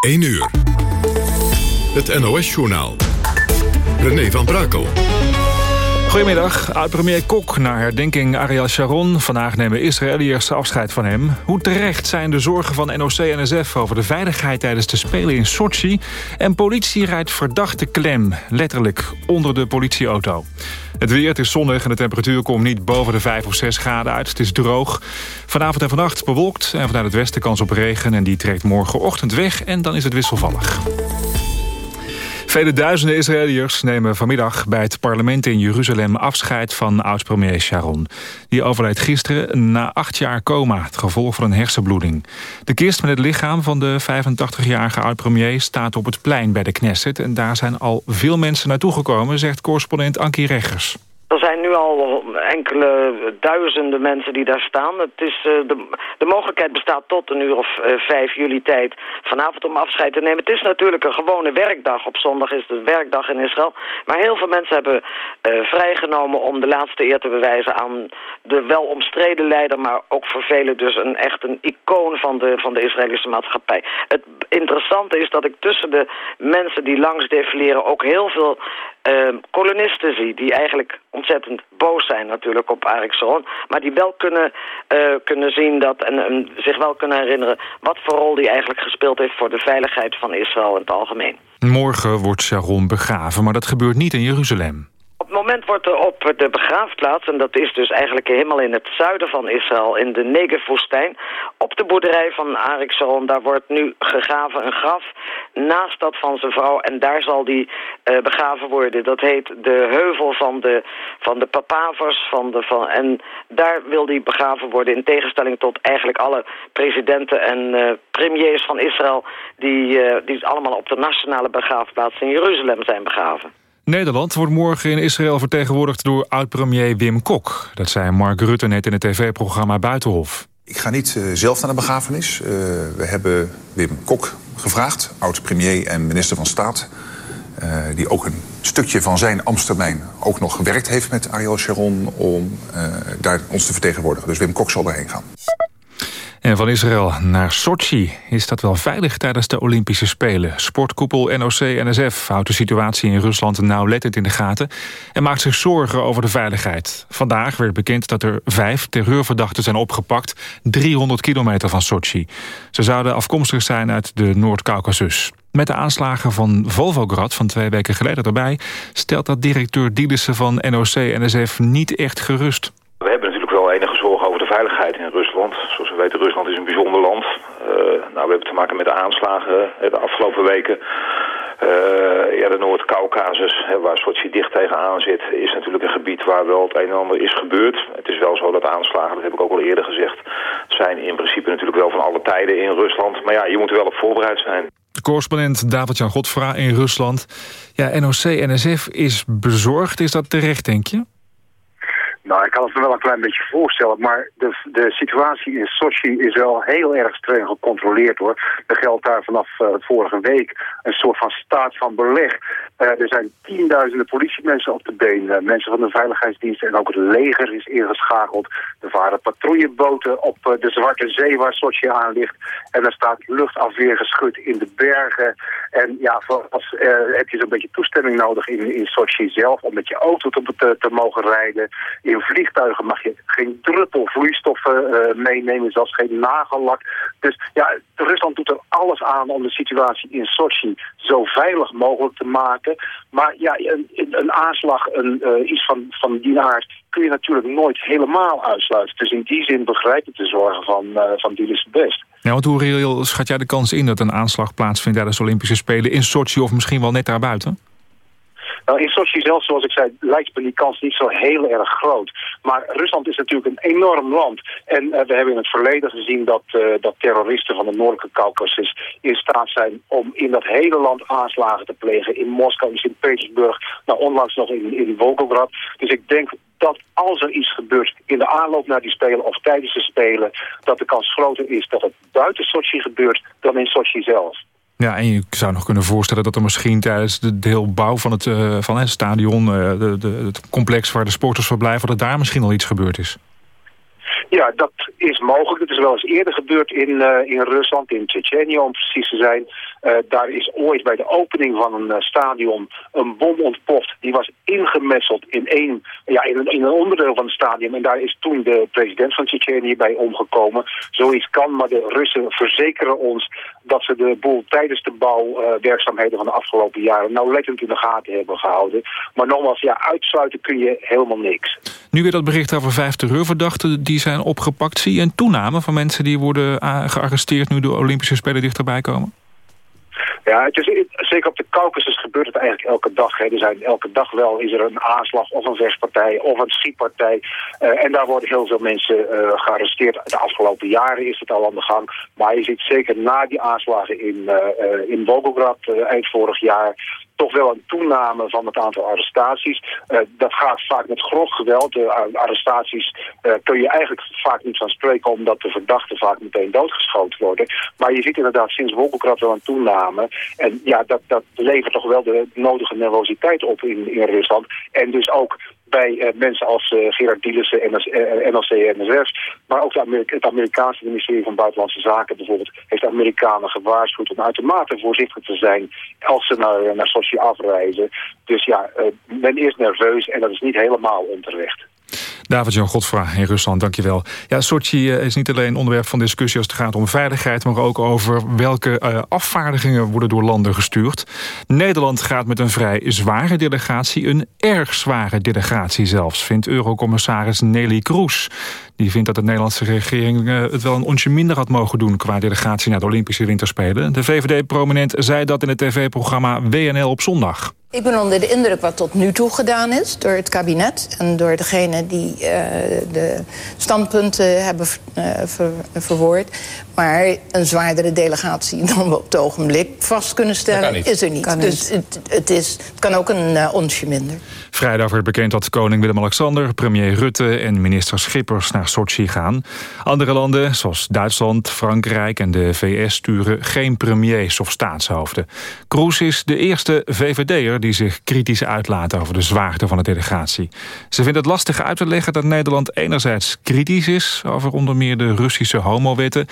1 uur. Het NOS-journaal. René van Brakel. Goedemiddag. Oud-premier Kok naar herdenking Ariel Sharon. Vandaag nemen Israëliërs afscheid van hem. Hoe terecht zijn de zorgen van NOC-NSF over de veiligheid tijdens de Spelen in Sochi? En politie rijdt verdachte klem, letterlijk, onder de politieauto. Het weer, het is zonnig en de temperatuur komt niet boven de 5 of 6 graden uit. Het is droog. Vanavond en vannacht bewolkt en vanuit het westen kans op regen... en die trekt morgenochtend weg en dan is het wisselvallig. Vele duizenden Israëliërs nemen vanmiddag bij het parlement in Jeruzalem afscheid van oud-premier Sharon. Die overleed gisteren na acht jaar coma, het gevolg van een hersenbloeding. De kist met het lichaam van de 85-jarige oud-premier staat op het plein bij de Knesset. En daar zijn al veel mensen naartoe gekomen, zegt correspondent Ankie Reggers. Er zijn nu al enkele duizenden mensen die daar staan. Het is, uh, de, de mogelijkheid bestaat tot een uur of uh, vijf juli tijd vanavond om afscheid te nemen. Het is natuurlijk een gewone werkdag. Op zondag is het werkdag in Israël. Maar heel veel mensen hebben uh, vrijgenomen om de laatste eer te bewijzen aan de wel omstreden leider, maar ook voor velen dus een echt een icoon van de, van de Israëlische maatschappij. Het interessante is dat ik tussen de mensen die langs defileren ook heel veel uh, kolonisten zie die eigenlijk ontzettend boos zijn natuurlijk op Arik Sharon, maar die wel kunnen, uh, kunnen zien dat en zich wel kunnen herinneren wat voor rol die eigenlijk gespeeld heeft voor de veiligheid van Israël in het algemeen. Morgen wordt Sharon begraven, maar dat gebeurt niet in Jeruzalem. Het moment wordt er op de begraafplaats, en dat is dus eigenlijk helemaal in het zuiden van Israël, in de Negev-woestijn, op de boerderij van Arik Sharon, daar wordt nu gegraven een graf naast dat van zijn vrouw en daar zal die uh, begraven worden. Dat heet de heuvel van de, van de papavers van de, van, en daar wil die begraven worden in tegenstelling tot eigenlijk alle presidenten en uh, premiers van Israël die, uh, die allemaal op de nationale begraafplaats in Jeruzalem zijn begraven. Nederland wordt morgen in Israël vertegenwoordigd door oud-premier Wim Kok. Dat zei Mark Rutte net in het tv-programma Buitenhof. Ik ga niet uh, zelf naar de begrafenis. Uh, we hebben Wim Kok gevraagd, oud-premier en minister van Staat... Uh, die ook een stukje van zijn ambtstermijn ook nog gewerkt heeft met Ariel Sharon... om daar ons te vertegenwoordigen. Dus Wim Kok zal erheen gaan. En van Israël naar Sochi. Is dat wel veilig tijdens de Olympische Spelen? Sportkoepel NOC-NSF houdt de situatie in Rusland nauwlettend in de gaten... en maakt zich zorgen over de veiligheid. Vandaag werd bekend dat er vijf terreurverdachten zijn opgepakt... 300 kilometer van Sochi. Ze zouden afkomstig zijn uit de Noord-Caucasus. Met de aanslagen van Volvograd van twee weken geleden erbij... stelt dat directeur Dielissen van NOC-NSF niet echt gerust natuurlijk wel enige zorgen over de veiligheid in Rusland. Zoals we weten, Rusland is een bijzonder land. Uh, nou, we hebben te maken met de aanslagen de afgelopen weken. Uh, ja, de Noord-Caucasus, waar Sochi dicht tegenaan zit, is natuurlijk een gebied waar wel het een en ander is gebeurd. Het is wel zo dat aanslagen, dat heb ik ook al eerder gezegd, zijn in principe natuurlijk wel van alle tijden in Rusland. Maar ja, je moet er wel op voorbereid zijn. De correspondent David-Jan Godfra in Rusland. Ja, NOC-NSF is bezorgd. Is dat terecht, denk je? Nou, ik kan het me wel een klein beetje voorstellen, maar de, de situatie in Sochi is wel heel erg streng gecontroleerd hoor. Er geldt daar vanaf uh, vorige week een soort van staat van beleg. Uh, er zijn tienduizenden politiemensen op de been, uh, mensen van de veiligheidsdiensten en ook het leger is ingeschakeld. Er varen patrouilleboten op de Zwarte Zee waar Sochi aan ligt. En er staat luchtafweergeschut in de bergen. En ja, voor als, heb je zo'n beetje toestemming nodig in, in Sochi zelf om met je auto te, te, mogen rijden. In vliegtuigen mag je geen druppel vloeistoffen meenemen, zelfs geen nagellak. Dus ja, Rusland doet er alles aan om de situatie in Sochi zo veilig mogelijk te maken. Maar ja, een, een aanslag, een, uh, iets van, van die aard, kun je natuurlijk nooit helemaal uitsluiten. Dus in die zin begrijp ik de zorgen van, uh, van Dilis best. Ja, want hoe reëel schat jij de kans in dat een aanslag plaatsvindt tijdens de Olympische Spelen in Sochi of misschien wel net daarbuiten? Nou, in Sochi zelf, zoals ik zei, lijkt me die kans niet zo heel erg groot. Maar Rusland is natuurlijk een enorm land. En uh, we hebben in het verleden gezien dat, uh, dat terroristen van de Noordelijke Caucasus in staat zijn om in dat hele land aanslagen te plegen. In Moskou, in Sint-Petersburg, nou onlangs nog in, in Volgograd. Dus ik denk dat als er iets gebeurt in de aanloop naar die Spelen of tijdens de Spelen, dat de kans groter is dat het buiten Sochi gebeurt dan in Sochi zelf. Ja, en je zou nog kunnen voorstellen dat er misschien tijdens de deelbouw van het, uh, van het stadion, uh, de, de, het complex waar de sporters verblijven, dat daar misschien al iets gebeurd is. Ja, dat is mogelijk. Het is wel eens eerder gebeurd in, uh, in Rusland, in Tsjetsjenië om precies te zijn. Uh, daar is ooit bij de opening van een uh, stadion een bom ontploft. Die was ingemetseld in, een, ja, in, een, in een onderdeel van het stadion. En daar is toen de president van Tsjetsjenië bij omgekomen. Zoiets kan, maar de Russen verzekeren ons dat ze de boel tijdens de bouwwerkzaamheden van de afgelopen jaren nauwlettend in de gaten hebben gehouden. Maar nogmaals, ja, uitsluiten kun je helemaal niks. Nu weer dat bericht over vijf terreurverdachten die zijn opgepakt. Zie je een toename van mensen die worden gearresteerd nu de Olympische Spelen dichterbij komen? Ja, het is, zeker op de Caucasus gebeurt het eigenlijk elke dag. Hè. Er zijn elke dag wel is er een aanslag of een vechtpartij of een schietpartij. Uh, en daar worden heel veel mensen uh, gearresteerd. De afgelopen jaren is het al aan de gang. Maar je ziet zeker na die aanslagen in, uh, in Volgograd eind vorig jaar toch wel een toename van het aantal arrestaties. Uh, dat gaat vaak met grof geweld. De arrestaties uh, kun je eigenlijk vaak niet van spreken... omdat de verdachten vaak meteen doodgeschoten worden. Maar je ziet inderdaad sinds Wolkenkrad wel een toename. En ja, dat, dat levert toch wel de nodige nervositeit op in, in Rusland. En dus ook bij uh, mensen als uh, Gerard Dielissen, NLC, uh, NLC en NSF. Maar ook het Amerikaanse ministerie van Buitenlandse Zaken bijvoorbeeld... heeft de Amerikanen gewaarschuwd om uitermate voorzichtig te zijn... als ze naar, naar Sochi afreizen. Dus ja, men is nerveus en dat is niet helemaal onterecht. David-Jan Godfra in Rusland, dankjewel. Ja, Sochi is niet alleen onderwerp van discussie als het gaat om veiligheid... maar ook over welke uh, afvaardigingen worden door landen gestuurd. Nederland gaat met een vrij zware delegatie, een erg zware delegatie zelfs... vindt eurocommissaris Nelly Kroes. Die vindt dat de Nederlandse regering uh, het wel een onsje minder had mogen doen... qua delegatie naar de Olympische Winterspelen. De VVD-prominent zei dat in het tv-programma WNL op zondag. Ik ben onder de indruk wat tot nu toe gedaan is door het kabinet... en door degene die uh, de standpunten hebben ver, verwoord. Maar een zwaardere delegatie dan we op het ogenblik vast kunnen stellen... is er niet. Kan dus niet. Het, het, is, het kan ook een uh, onsje minder. Vrijdag werd bekend dat koning Willem-Alexander, premier Rutte... en minister Schippers naar Sochi gaan. Andere landen, zoals Duitsland, Frankrijk en de VS... sturen geen premiers of staatshoofden. Kroes is de eerste VVD'er die zich kritisch uitlaat... over de zwaarte van de delegatie. Ze vindt het lastig uit te leggen dat Nederland enerzijds kritisch is... over onder meer de Russische homowetten...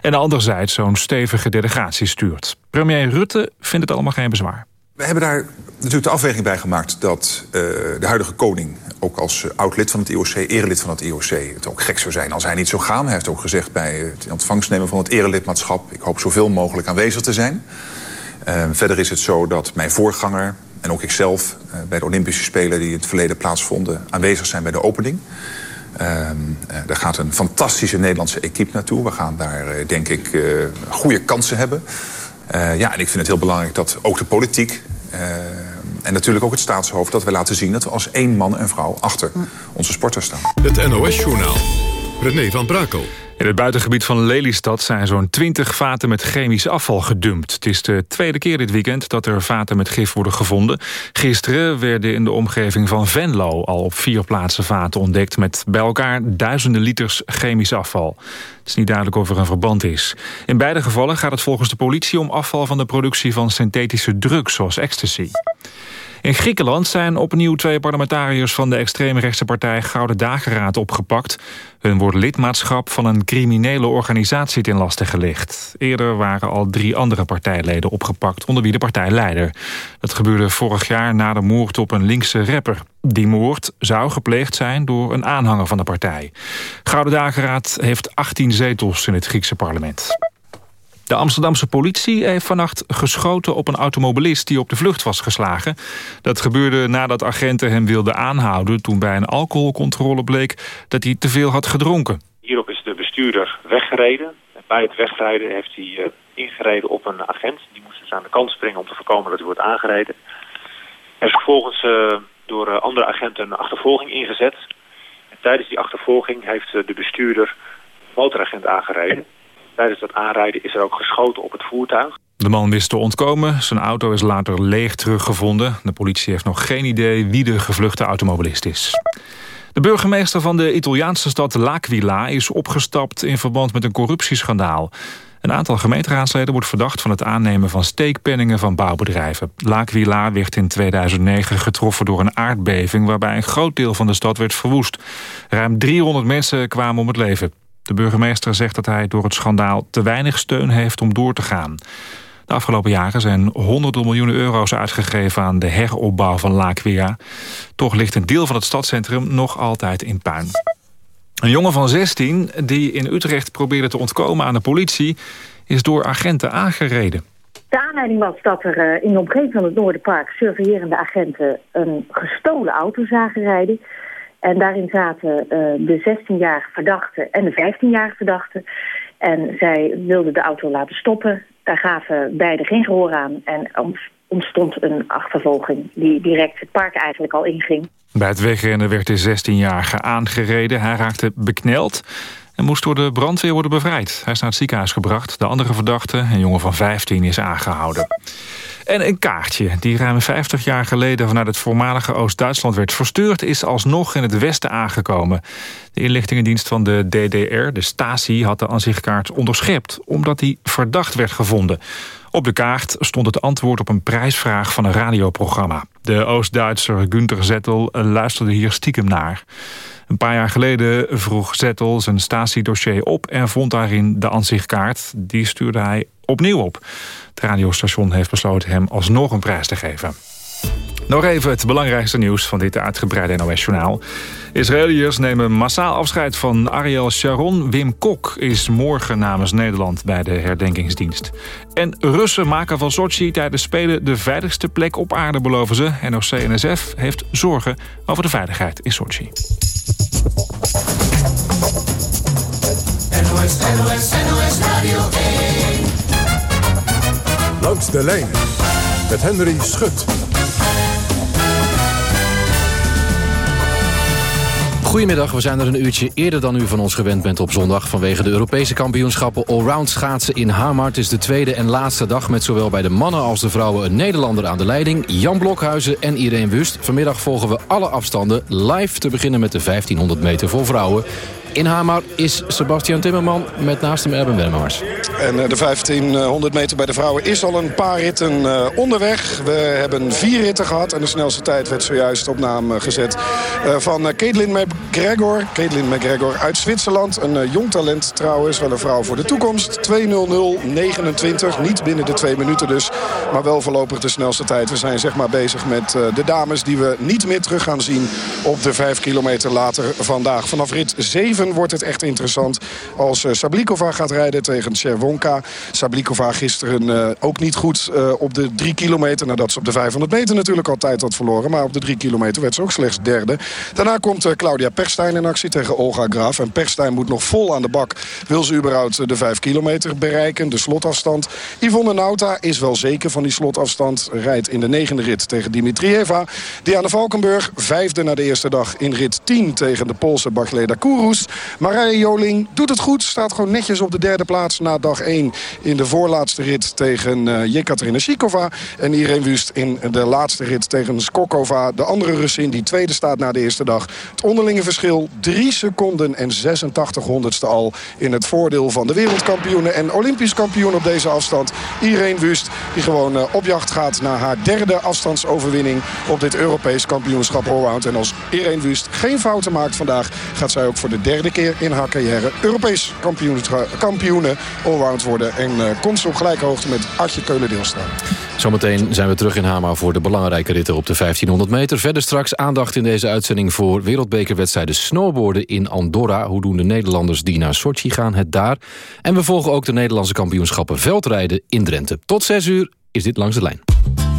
en anderzijds zo'n stevige delegatie stuurt. Premier Rutte vindt het allemaal geen bezwaar. We hebben daar natuurlijk de afweging bij gemaakt dat uh, de huidige koning... ook als oud-lid van het IOC, erelid van het IOC... het ook gek zou zijn als hij niet zou gaan. Hij heeft ook gezegd bij het ontvangst nemen van het erelidmaatschap... ik hoop zoveel mogelijk aanwezig te zijn. Uh, verder is het zo dat mijn voorganger en ook ikzelf... Bij de Olympische Spelen die in het verleden plaatsvonden... aanwezig zijn bij de opening. Uh, daar gaat een fantastische Nederlandse equipe naartoe. We gaan daar, denk ik, goede kansen hebben... Uh, ja, en ik vind het heel belangrijk dat ook de politiek... Uh, en natuurlijk ook het staatshoofd... dat we laten zien dat we als één man en vrouw achter onze sporters staan. Het NOS-journaal. René van Brakel. In het buitengebied van Lelystad zijn zo'n 20 vaten met chemisch afval gedumpt. Het is de tweede keer dit weekend dat er vaten met gif worden gevonden. Gisteren werden in de omgeving van Venlo al op vier plaatsen vaten ontdekt... met bij elkaar duizenden liters chemisch afval. Het is niet duidelijk of er een verband is. In beide gevallen gaat het volgens de politie om afval van de productie van synthetische drugs zoals ecstasy. In Griekenland zijn opnieuw twee parlementariërs van de extreemrechtse partij Gouden Dageraad opgepakt. Hun wordt lidmaatschap van een criminele organisatie ten laste gelegd. Eerder waren al drie andere partijleden opgepakt, onder wie de partijleider. Dat gebeurde vorig jaar na de moord op een linkse rapper. Die moord zou gepleegd zijn door een aanhanger van de partij. Gouden Dageraad heeft 18 zetels in het Griekse parlement. De Amsterdamse politie heeft vannacht geschoten op een automobilist die op de vlucht was geslagen. Dat gebeurde nadat agenten hem wilden aanhouden toen bij een alcoholcontrole bleek dat hij te veel had gedronken. Hierop is de bestuurder weggereden. Bij het wegrijden heeft hij uh, ingereden op een agent. Die moest dus aan de kant springen om te voorkomen dat hij wordt aangereden. Hij is vervolgens uh, door uh, andere agenten een achtervolging ingezet. En tijdens die achtervolging heeft de bestuurder motoragent aangereden. Tijdens dat aanrijden is er ook geschoten op het voertuig. De man wist te ontkomen. Zijn auto is later leeg teruggevonden. De politie heeft nog geen idee wie de gevluchte automobilist is. De burgemeester van de Italiaanse stad L'Aquila is opgestapt in verband met een corruptieschandaal. Een aantal gemeenteraadsleden wordt verdacht van het aannemen van steekpenningen van bouwbedrijven. L'Aquila werd in 2009 getroffen door een aardbeving waarbij een groot deel van de stad werd verwoest. Ruim 300 mensen kwamen om het leven. De burgemeester zegt dat hij door het schandaal te weinig steun heeft om door te gaan. De afgelopen jaren zijn honderden miljoenen euro's uitgegeven aan de heropbouw van Laquia. Toch ligt een deel van het stadscentrum nog altijd in puin. Een jongen van 16 die in Utrecht probeerde te ontkomen aan de politie... is door agenten aangereden. De aanleiding was dat er eh, in de omgeving van het Noorderpark... surveillerende agenten een gestolen auto zagen rijden. En daarin zaten uh, de 16-jarige verdachte en de 15-jarige verdachte. En zij wilden de auto laten stoppen. Daar gaven beide geen gehoor aan. En ontstond een achtervolging die direct het park eigenlijk al inging. Bij het wegrennen werd de 16-jarige aangereden. Hij raakte bekneld en moest door de brandweer worden bevrijd. Hij is naar het ziekenhuis gebracht. De andere verdachte, een jongen van 15, is aangehouden. En een kaartje die ruim 50 jaar geleden vanuit het voormalige Oost-Duitsland werd verstuurd... is alsnog in het westen aangekomen. De inlichtingendienst van de DDR, de Stasi, had de aanzichtkaart onderschept... omdat die verdacht werd gevonden. Op de kaart stond het antwoord op een prijsvraag van een radioprogramma. De Oost-Duitser Günther Zettel luisterde hier stiekem naar. Een paar jaar geleden vroeg Zettel zijn Stasi-dossier op... en vond daarin de ansichtkaart. Die stuurde hij opnieuw op. Het radiostation heeft besloten hem alsnog een prijs te geven. Nog even het belangrijkste nieuws van dit uitgebreide NOS-journaal. Israëliërs nemen massaal afscheid van Ariel Sharon. Wim Kok is morgen namens Nederland bij de herdenkingsdienst. En Russen maken van Sochi tijdens Spelen de veiligste plek op aarde, beloven ze. NOC-NSF heeft zorgen over de veiligheid in Sochi. NOS, NOS, NOS Radio 1. Langs de lijn met Henry Schut. Goedemiddag, we zijn er een uurtje eerder dan u van ons gewend bent op zondag... vanwege de Europese kampioenschappen Allround schaatsen in Hamar. Het is de tweede en laatste dag met zowel bij de mannen als de vrouwen... een Nederlander aan de leiding, Jan Blokhuizen en Irene Wust. Vanmiddag volgen we alle afstanden live te beginnen met de 1500 meter voor vrouwen. In Hamar is Sebastian Timmerman met naast hem Erben Wennemars. En eh, de 1500 meter bij de vrouwen is al een paar ritten eh, onderweg. We hebben vier ritten gehad en de snelste tijd werd zojuist op naam eh, gezet van Caitlin McGregor. Caitlin McGregor uit Zwitserland. Een jong talent trouwens, wel een vrouw voor de toekomst. 2.00.29, niet binnen de twee minuten dus. Maar wel voorlopig de snelste tijd. We zijn zeg maar bezig met de dames die we niet meer terug gaan zien op de 5 kilometer later vandaag. Vanaf rit 7 wordt het echt interessant als uh, Sablikova gaat rijden tegen Cherwonka. Sablikova gisteren uh, ook niet goed uh, op de 3 kilometer. Nadat ze op de 500 meter natuurlijk al tijd had verloren. Maar op de 3 kilometer werd ze ook slechts derde. Daarna komt Claudia Perstijn in actie tegen Olga Graaf. En Perstijn moet nog vol aan de bak. Wil ze überhaupt de 5 kilometer bereiken. De slotafstand. Yvonne Nauta is wel zeker van die slotafstand. Rijdt in de negende rit tegen Dimitrieva. Diana Valkenburg, vijfde na de eerste dag in rit 10 tegen de Poolse Bagleda Kourous. Marije Joling doet het goed. Staat gewoon netjes op de derde plaats na dag 1 in de voorlaatste rit tegen uh, Jekaterina Shikova. En Irene Wust in de laatste rit tegen Skokova. De andere Russin die tweede staat na de eerste dag. Het onderlinge verschil 3 seconden en 86 honderdste al in het voordeel van de wereldkampioenen en olympisch kampioen op deze afstand. Irene Wust die gewoon uh, op jacht gaat naar haar derde afstandsoverwinning op dit Europees kampioenschap allround. En als Irene Wust geen fouten maakt vandaag gaat zij ook voor de derde keer in haar carrière Europees kampioenen allround worden. En uh, komt ze op gelijke hoogte met Artje Keulen-Deelstra. Zometeen zijn we terug in Hamar voor de belangrijke ritten op de 1500 meter. Verder straks aandacht in deze uitzending voor wereldbekerwedstrijden snowboarden in Andorra. Hoe doen de Nederlanders die naar Sochi gaan het daar? En we volgen ook de Nederlandse kampioenschappen veldrijden in Drenthe. Tot 6 uur is dit Langs de Lijn.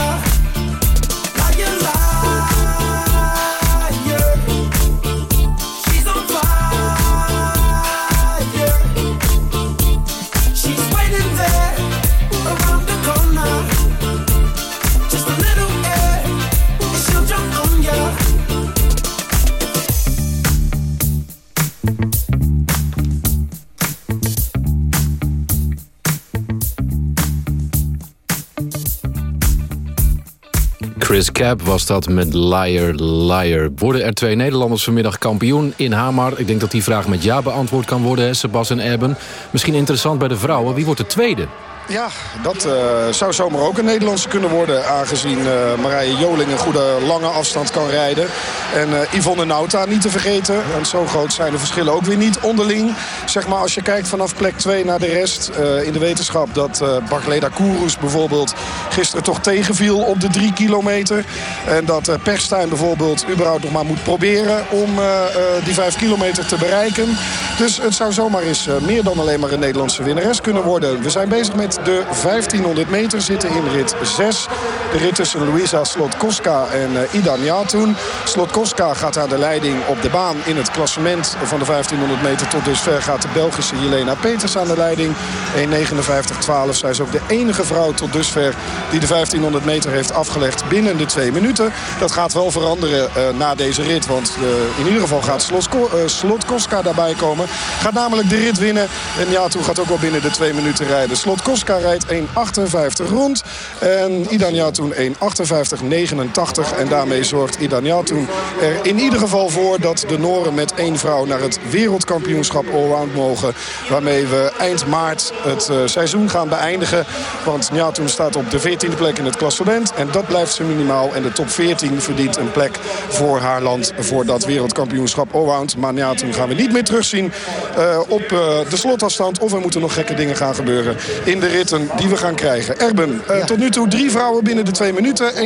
liar, liar, liar. Chris Cap was dat met Liar Liar. Worden er twee Nederlanders vanmiddag kampioen in Hamar? Ik denk dat die vraag met ja beantwoord kan worden, Sebas en Erben. Misschien interessant bij de vrouwen. Wie wordt de tweede? Ja, dat uh, zou zomaar ook een Nederlandse kunnen worden. Aangezien uh, Marije Joling een goede lange afstand kan rijden. En uh, Yvonne Nauta niet te vergeten. En zo groot zijn de verschillen ook weer niet onderling. Zeg maar als je kijkt vanaf plek 2 naar de rest. in de wetenschap dat uh, Barcleda Kourous bijvoorbeeld gisteren toch tegenviel op de 3 kilometer. En dat Perstijn bijvoorbeeld überhaupt nog maar moet proberen om die 5 kilometer te bereiken. Dus het zou zomaar eens meer dan alleen maar een Nederlandse winnares kunnen worden. We zijn bezig met de 1500 meter zitten in rit 6. De rit tussen Luisa Slotkoska en uh, Ida Njatoen. Slotkoska gaat aan de leiding op de baan in het klassement van de 1500 meter. Tot dusver gaat de Belgische Jelena Peters aan de leiding. 1.59.12. Zij is ook de enige vrouw tot dusver die de 1500 meter heeft afgelegd binnen de twee minuten. Dat gaat wel veranderen uh, na deze rit. Want uh, in ieder geval gaat Slotko Slotkoska daarbij komen. Gaat namelijk de rit winnen. En Njatoen gaat ook wel binnen de twee minuten rijden. Slotkoska rijdt 1.58 rond. En Idan toen 1.58.89. En daarmee zorgt Idan toen er in ieder geval voor... dat de Noren met één vrouw naar het wereldkampioenschap allround mogen. Waarmee we eind maart het uh, seizoen gaan beëindigen. Want Njatoen staat op de 14e plek in het klassement. En dat blijft ze minimaal. En de top 14 verdient een plek voor haar land voor dat wereldkampioenschap allround. Maar Njatoen gaan we niet meer terugzien uh, op uh, de slotafstand. Of er moeten nog gekke dingen gaan gebeuren in de ritten die we gaan krijgen. Erben, ja. tot nu toe drie vrouwen binnen de twee minuten. 1,58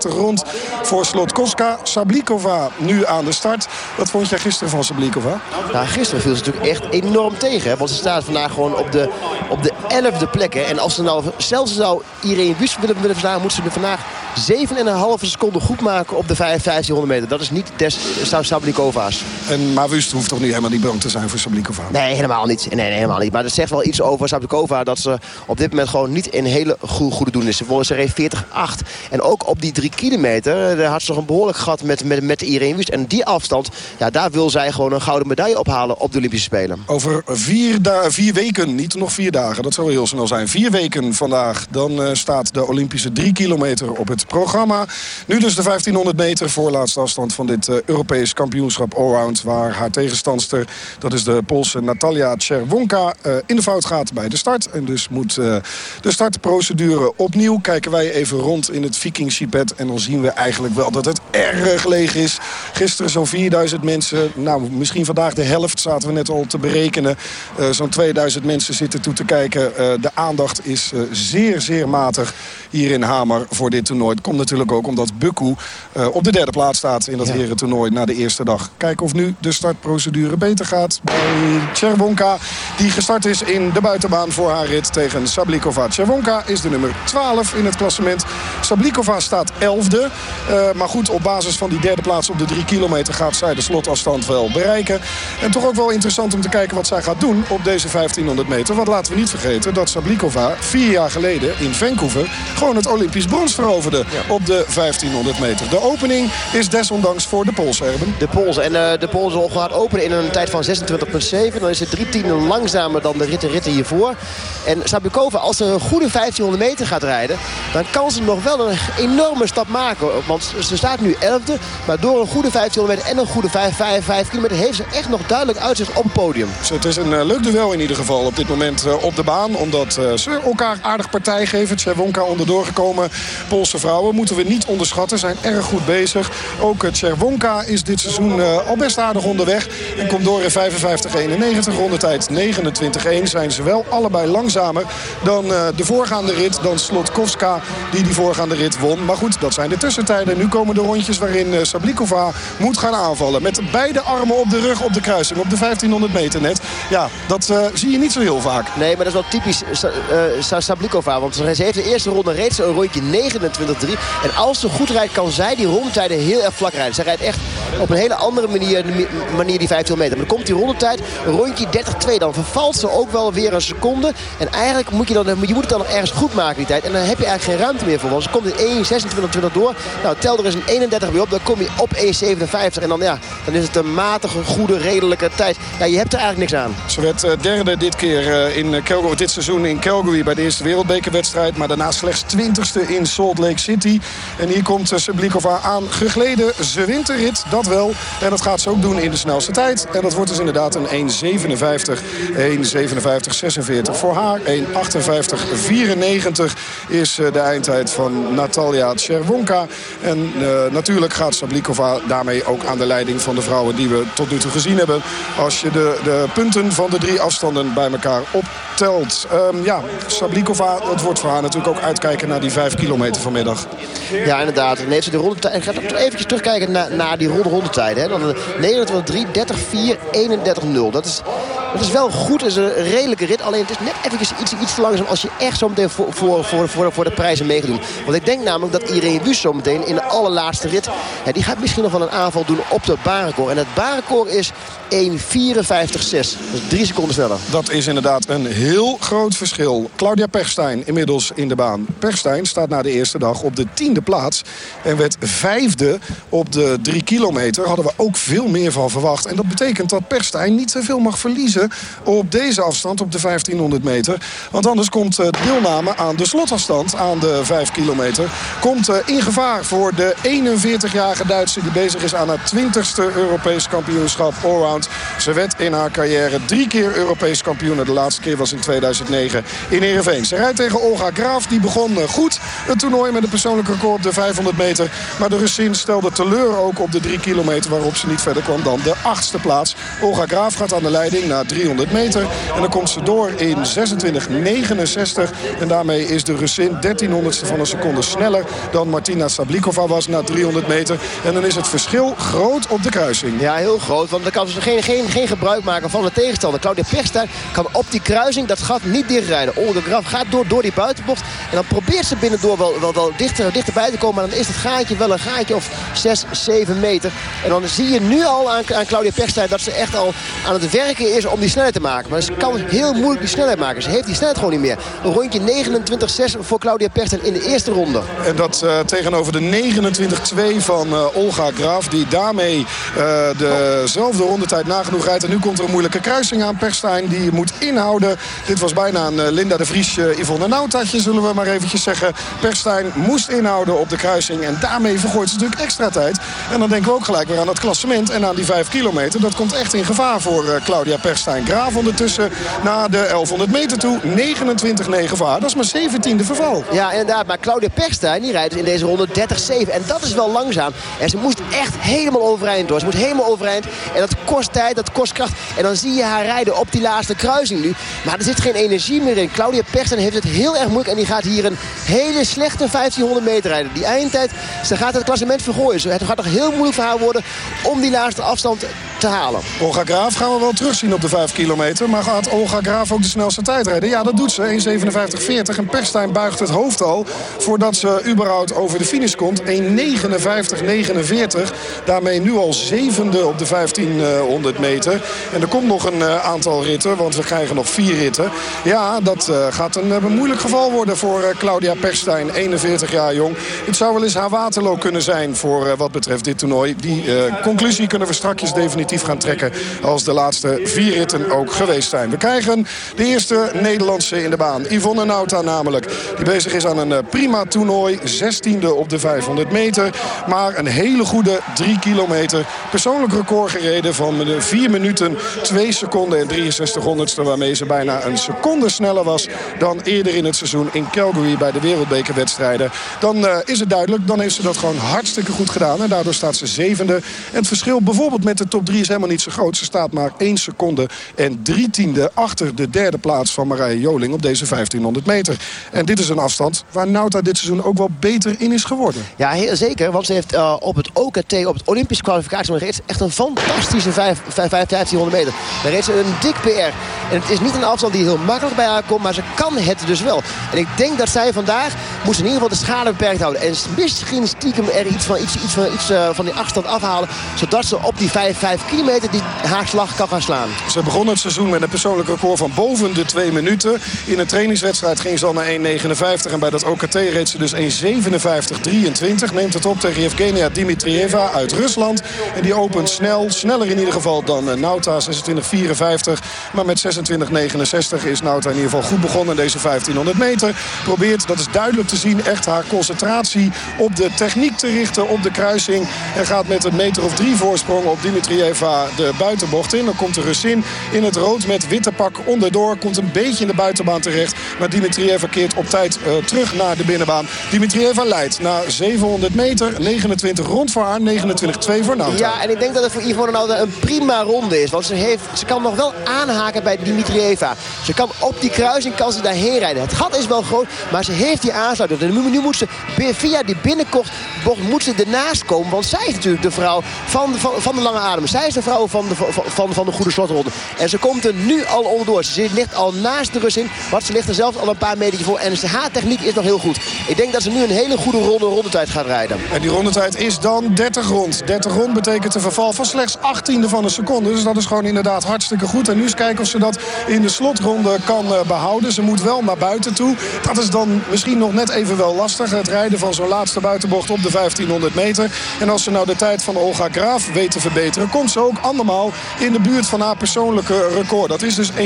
rond voor Slotkoska. Sablikova nu aan de start. Wat vond jij gisteren van Sablikova? Nou, gisteren viel ze natuurlijk echt enorm tegen. Hè? Want ze staat vandaag gewoon op de, op de 11e plek. Hè? En als ze nou zelfs zou Irene Wust willen, willen verslaan... moet ze er vandaag 7,5 seconden goed maken op de 1500 meter. Dat is niet des Sablikova's. En, maar Wust hoeft toch niet helemaal niet bang te zijn voor Sablikova? Nee, helemaal niet. Nee, nee, helemaal niet. Maar dat zegt wel iets over Sablikova... dat ze op dit moment gewoon niet in hele goede, goede doen is. Ze, ze reed 40-8. En ook op die drie kilometer, daar had ze nog een behoorlijk gat met, met, met Irene Wust. En die afstand, ja, daar wil zij gewoon een gouden medaille ophalen op de Olympische Spelen. Over vier, vier weken, niet nog vier dagen, dat zou heel snel zijn. Vier weken vandaag, dan uh, staat de Olympische drie kilometer op het programma. Nu dus de 1500 meter, voorlaatste afstand van dit uh, Europees kampioenschap allround. Waar haar tegenstandster, dat is de Poolse Natalia Czerwonka, uh, in de fout gaat bij de start. En dus moet uh, de startprocedure opnieuw. Kijken wij even rond in het Viking Chipet. En dan zien we eigenlijk wel dat het erg leeg is. Gisteren zo'n 4000 mensen. Nou, misschien vandaag de helft zaten we net al te berekenen. Zo'n 2000 mensen zitten toe te kijken. De aandacht is zeer, zeer matig hier in Hamer voor dit toernooi. Het komt natuurlijk ook omdat Bukku op de derde plaats staat in dat ja. herentoernooi na de eerste dag. Kijken of nu de startprocedure beter gaat bij Cherwonka. Die gestart is in de buitenbaan voor haar rit tegen Sablikova. Cervonka is de nummer 12 in het klassement. Sablikova staat 11e. Uh, maar goed, op basis van die derde plaats op de 3 kilometer... gaat zij de slotafstand wel bereiken. En toch ook wel interessant om te kijken wat zij gaat doen op deze 1500 meter. Want laten we niet vergeten dat Sablikova vier jaar geleden in Vancouver... gewoon het Olympisch brons veroverde op de 1500 meter. De opening is desondanks voor de Poolse Erben. De Poolse. En uh, de Poolse gaat openen in een tijd van 26,7. Dan is het drie tienden langzamer dan de ritten ritten hiervoor. En Sablikova, als ze een goede 1500 meter gaat rijden... dan kan ze nog wel een enorme stap maken. Want ze staat nu 11e. Maar door een goede 1500 meter en een goede 5, 5, 5 kilometer... heeft ze echt nog duidelijk uitzicht op het podium. Het is een uh, leuk duel in ieder geval op dit moment uh, op de baan. Omdat ze elkaar aardig partij geven. Cerwonka onderdoor gekomen. Poolse vrouwen moeten we niet onderschatten. Zijn erg goed bezig. Ook Cerwonka is dit seizoen al best aardig onderweg. En komt door in 55-91. Rondetijd 29-1 zijn ze wel allebei langzamer dan de voorgaande rit. Dan Slotkovska die die voorgaande rit won. Maar goed, dat zijn de tussentijden. Nu komen de rondjes waarin Sablikova moet gaan aanvallen. Met beide armen op de rug op de kruising. Op de 1500 meter net. Ja, dat zie je niet zo heel vaak. Nee, maar dat is wel typisch Sablikova. Want ze heeft de eerste ronde reeds een rondje 29-3. En als ze goed rijdt, kan zij die rondetijden heel erg vlak rijden. Zij rijdt echt op een hele andere manier, manier die 1500 meter. Maar dan komt die rondetijd, een rondje 30-2. Dan vervalt ze ook wel weer een seconde. En eigenlijk moet je, dan, je moet het dan nog ergens goed maken die tijd. En dan heb je eigenlijk geen ruimte meer voor. Want ze komt in 1.26 door. Nou, tel er eens een 31 weer op. Dan kom je op 1.57. En dan, ja, dan is het een matige, goede, redelijke tijd. Ja, je hebt er eigenlijk niks aan. Ze werd uh, derde dit keer uh, in Calgary, dit seizoen in Calgary bij de eerste wereldbekerwedstrijd. Maar daarna slechts twintigste in Salt Lake City. En hier komt Sablikova aan gegleden. Ze wint de rit, dat wel. En dat gaat ze ook doen in de snelste tijd. En dat wordt dus inderdaad een 1.57. 1.57.46 voor haar. 1.58.94 is de eindtijd van Natalia Cherwonka. En uh, natuurlijk gaat Sablikova daarmee ook aan de leiding van de vrouwen die we tot nu toe gezien hebben. Als je de, de punten van de drie afstanden bij elkaar optelt. Um, ja, Sablikova, dat wordt voor haar natuurlijk ook uitkijken naar die vijf kilometer vanmiddag. Ja, inderdaad. Dan ze de rondetijd. Ik ga ook even terugkijken naar, naar die ronde rondetijden. Dan 29, 3, 30, 4, 31, 0. Dat is, dat is wel goed. Het is een redelijke rit. Alleen het is net even iets, iets te langzaam als je echt zo meteen voor, voor, voor, voor, voor de prijzen mee doen. Want ik denk namelijk dat Irene Wüst zo meteen in de allerlaatste rit... Ja, die gaat misschien nog wel een aanval doen op de barenkoor. En het barenkoor is 1.54.6. Dus drie seconden sneller. Dat is inderdaad een heel groot verschil. Claudia Perstijn inmiddels in de baan. Perstijn staat na de eerste dag op de tiende plaats. En werd vijfde op de drie kilometer. Hadden we ook veel meer van verwacht. En dat betekent dat Perstijn niet te veel mag verliezen op deze afstand op de 1500 meter. Want anders komt de deelname aan de slotafstand aan de 5 kilometer. Komt in gevaar voor de 41-jarige Duitse die bezig is aan het 20ste Europees kampioenschap allround. Ze werd in haar carrière drie keer Europees kampioen. De laatste keer was in 2009 in Ereveen. Ze rijdt tegen Olga Graaf. Die begon goed het toernooi met een persoonlijk record op de 500 meter. Maar de Russin stelde teleur ook op de 3 kilometer waarop ze niet verder kwam dan de achtste plaats. Olga Graaf gaat aan de leiding na 300 meter. En dan komt ze door in 26,69. En daarmee is de Russin 1300ste van een seconde sneller dan Martina Sablikova was na 300 meter. En dan is het verschil groot op de kruising. Ja, heel groot. Want dan kan ze geen, geen, geen gebruik maken van de tegenstander. Claudia Perstijn kan op die kruising dat gat niet dichtrijden. Olga Graaf gaat door, door die buitenbocht. En dan probeert ze binnendoor wel, wel, wel dichter, dichterbij te komen. Maar dan is het gaatje wel een gaatje of 6, 7 meter. En dan zie je nu al aan, aan Claudia Perstijn dat ze echt al aan het werken is om die snelheid te maken. Maar ze kan heel moeilijk die snelheid maken. Ze heeft die snelheid gewoon niet meer. Een rondje 29-6 voor Claudia Perstijn in de eerste ronde. En dat uh, tegenover de 29-2 van uh, Olga Graaf. Die daarmee uh, dezelfde rondetijd nagenoeg rijdt. En nu komt er een moeilijke kruising aan Perstijn. Die moet inhouden. Dit was bijna een Linda de Vries Yvonne Nautatje zullen we maar eventjes zeggen. Perstijn moest inhouden op de kruising. En daarmee vergooit ze natuurlijk extra tijd. En dan denken we ook gelijk weer aan het klassement. En aan die 5 kilometer. Dat komt echt in gevaar voor Claudia Perstijn. Graaf ondertussen naar de 1100 meter toe. 29-9 voor haar. Dat is maar 17e verval. Ja, inderdaad. Maar Claudia Perstijn die rijdt in deze ronde 30-7. En dat is wel langzaam. En ze moest echt helemaal overeind door. Ze moet helemaal overeind. En dat kost tijd, dat kost kracht. En dan zie je haar rijden op die laatste kruising nu. Maar er zit geen energie meer in. Claudia Perstijn heeft het heel erg moeilijk. En die gaat hier een hele slechte 1500 meter rijden. Die eindtijd, ze gaat het klassement vergooien. Het gaat nog heel moeilijk voor haar worden om die laatste afstand te halen. Olga Graaf gaan we wel terugzien op de 5 kilometer. Maar gaat Olga Graaf ook de snelste tijd rijden? Ja, dat doet ze. 1.57.40. En Perstijn buigt het hoofd al voordat ze überhaupt over de finish komt. 1.59.49. Daarmee nu al zevende op de 1500 meter. En er komt nog een aantal ritten, want we krijgen nog vier ritten. Ja, dat gaat een, een moeilijk geval worden voor Claudia Perstijn. 41 jaar jong. Het zou wel eens haar waterloo kunnen zijn voor wat betreft dit toernooi. Die conclusie kunnen we strakjes definitief gaan trekken als de laatste vier ritten ook geweest zijn. We krijgen de eerste Nederlandse in de baan. Yvonne Nauta namelijk. Die bezig is aan een prima toernooi. 16e op de 500 meter. Maar een hele goede 3 kilometer. Persoonlijk record gereden van 4 minuten 2 seconden en 63 honderdste. Waarmee ze bijna een seconde sneller was dan eerder in het seizoen in Calgary bij de wereldbekerwedstrijden. Dan uh, is het duidelijk. Dan heeft ze dat gewoon hartstikke goed gedaan. En daardoor staat ze zevende. En het verschil bijvoorbeeld met de top 3 is helemaal niet zo groot. Ze staat maar 1 seconde en 3 tiende achter de derde plaats van Marije Joling op deze 1500 meter. En dit is een afstand waar Nauta dit seizoen ook wel beter in is geworden. Ja, heel zeker. Want ze heeft uh, op het OKT, op het Olympisch kwalificatie, echt een fantastische 5, 5, 1500 meter. Daar reed ze een dik PR. En het is niet een afstand die heel makkelijk bij haar komt, maar ze kan het dus wel. En ik denk dat zij vandaag moest in ieder geval de schade beperkt houden. En misschien stiekem er iets van, iets, iets van, iets, uh, van die afstand afhalen. Zodat ze op die 5, 5 kilometer die haakslag kan gaan slaan. Ze begon het seizoen met een persoonlijk record van boven de 2 minuten. In een trainingswedstrijd ging ze al naar 1,59. En bij dat OKT reed ze dus 1,57,23. Neemt het op tegen Evgenia Dimitrieva uit Rusland. En die opent snel, sneller in ieder geval dan uh, Nauta, 26,54. Maar met 26,69 is Nauta in ieder geval goed begonnen deze 1500 meter. Probeert, dat is duidelijk te zien echt haar concentratie op de techniek te richten op de kruising. En gaat met een meter of drie voorsprong op Dimitrieva de buitenbocht in. Dan komt de Russin in het rood met witte pak onderdoor. Komt een beetje in de buitenbaan terecht. Maar Dimitrieva keert op tijd uh, terug naar de binnenbaan. Dimitrieva leidt na 700 meter. 29 rond voor haar, 29-2 voor Nauta. Ja, en ik denk dat het voor Yvonne Nauta een prima ronde is. Want ze, heeft, ze kan nog wel aanhaken bij Dimitrieva. Ze kan op die kruising kan ze daarheen rijden. Het gat is wel groot, maar ze heeft die aansluiting. Nu, moet ze via die binnenkocht moet ze ernaast komen. Want zij is natuurlijk de vrouw van, van, van de lange adem. Zij is de vrouw van de, van, van de goede slotronde. En ze komt er nu al onderdoor. Ze ligt al naast de Rus in. Maar ze ligt er zelf al een paar meter voor. En haar techniek is nog heel goed. Ik denk dat ze nu een hele goede ronde rondetijd gaat rijden. En die rondetijd is dan 30 rond. 30 rond betekent een verval van slechts 18e van een seconde. Dus dat is gewoon inderdaad hartstikke goed. En nu eens kijken of ze dat in de slotronde kan eh, behouden. Ze moet wel naar buiten toe. Dat is dan misschien nog net even wel lastig. Het rijden van zo'n laatste buitenbocht op de 1500 meter. En als ze nou de tijd van Olga Graaf weet te verbeteren... komt ze ook andermaal in de buurt van haar persoonlijke record. Dat is dus 1.57.23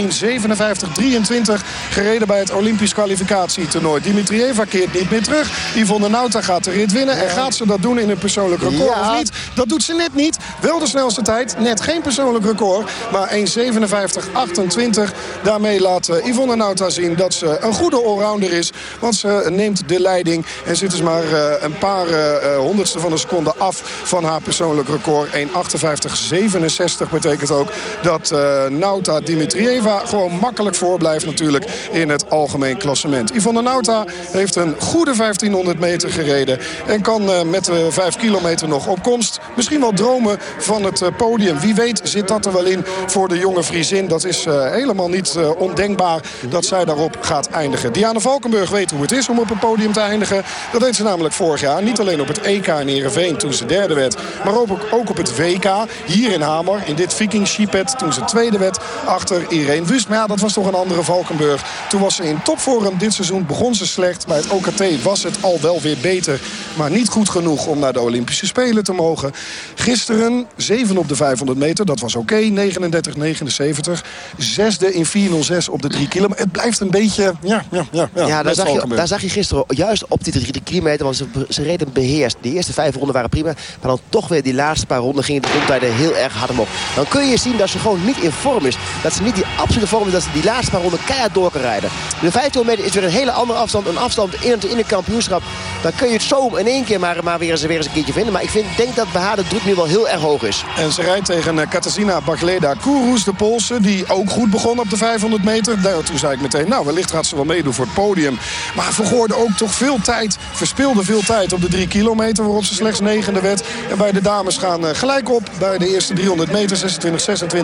gereden bij het Olympisch kwalificatietoernooi. Dimitrieva keert niet meer terug. Yvonne Nauta gaat de rit winnen. En gaat ze dat doen in een persoonlijk record of niet? Dat doet ze net niet. Wel de snelste tijd. Net geen persoonlijk record. Maar 1.57.28. Daarmee laat eh, Yvonne Nauta zien dat ze een goede allrounder is. Want ze neemt de leiding. En zit dus maar uh, een paar uh, honderdste van een seconde af van haar persoonlijk record. 1.58.67 betekent ook dat uh, Nauta Dimitrieva gewoon makkelijk voorblijft natuurlijk in het algemeen klassement. Yvonne Nauta heeft een goede 1500 meter gereden. En kan met de 5 kilometer nog op komst misschien wel dromen van het podium. Wie weet zit dat er wel in voor de jonge Friesin. Dat is helemaal niet ondenkbaar dat zij daarop gaat eindigen. Diana Valkenburg weet hoe het is om op een podium te eindigen. Dat deed ze namelijk vorig jaar. Niet alleen op het EK in Heerenveen toen ze derde werd. Maar ook, op het WK hier in Hamer. In dit Viking Shipet toen ze tweede werd achter Irene Wust. Maar ja, dat was toch een andere Valkenburg. Toen was ze in topvorm. Dit seizoen begon ze slecht. Bij het OKT was het al wel weer beter. Maar niet goed genoeg om naar de Olympische Spelen te mogen. Gisteren 7 op de 500 meter. Dat was oké. Okay. 39-79. Zesde in 406 op de 3 kilometer. Het blijft een beetje... Ja, ja, ja, ja, ja daar, zag je, daar zag je gisteren juist op die 3 kilometer. Want ze, ze reden beheerst. De eerste vijf ronden waren prima. Maar dan toch weer die laatste paar ronden gingen de rondtijden heel erg hard omhoog. Dan kun je zien dat ze gewoon niet in vorm is. Dat ze niet die absolute vorm is dat ze die laatste paar ronden keihard door kan rijden. De 5 kilometer is weer een hele andere afstand. Een afstand in het, in het kampioenschap. Dan kun je het zo in één keer maar, maar weer, eens, weer eens een keertje vinden. Maar ik vind, denk dat haar de druk nu wel heel erg hoog is. En ze rijdt tegen uh, Katarzyna Bagleda Kourous, de Poolse. Die ook goed begon op de 500 meter. Daar, toen zei ik meteen, nou wellicht gaat ze wel meedoen voor het podium. Maar vergoorde ook toch veel tijd. Verspeelde veel tijd op de 3 kilometer. Waarop ze slechts negende werd. En bij de dames gaan uh, gelijk op. Bij de eerste 300 meter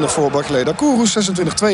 26-26 voor Bagleda Kourous. 26-32.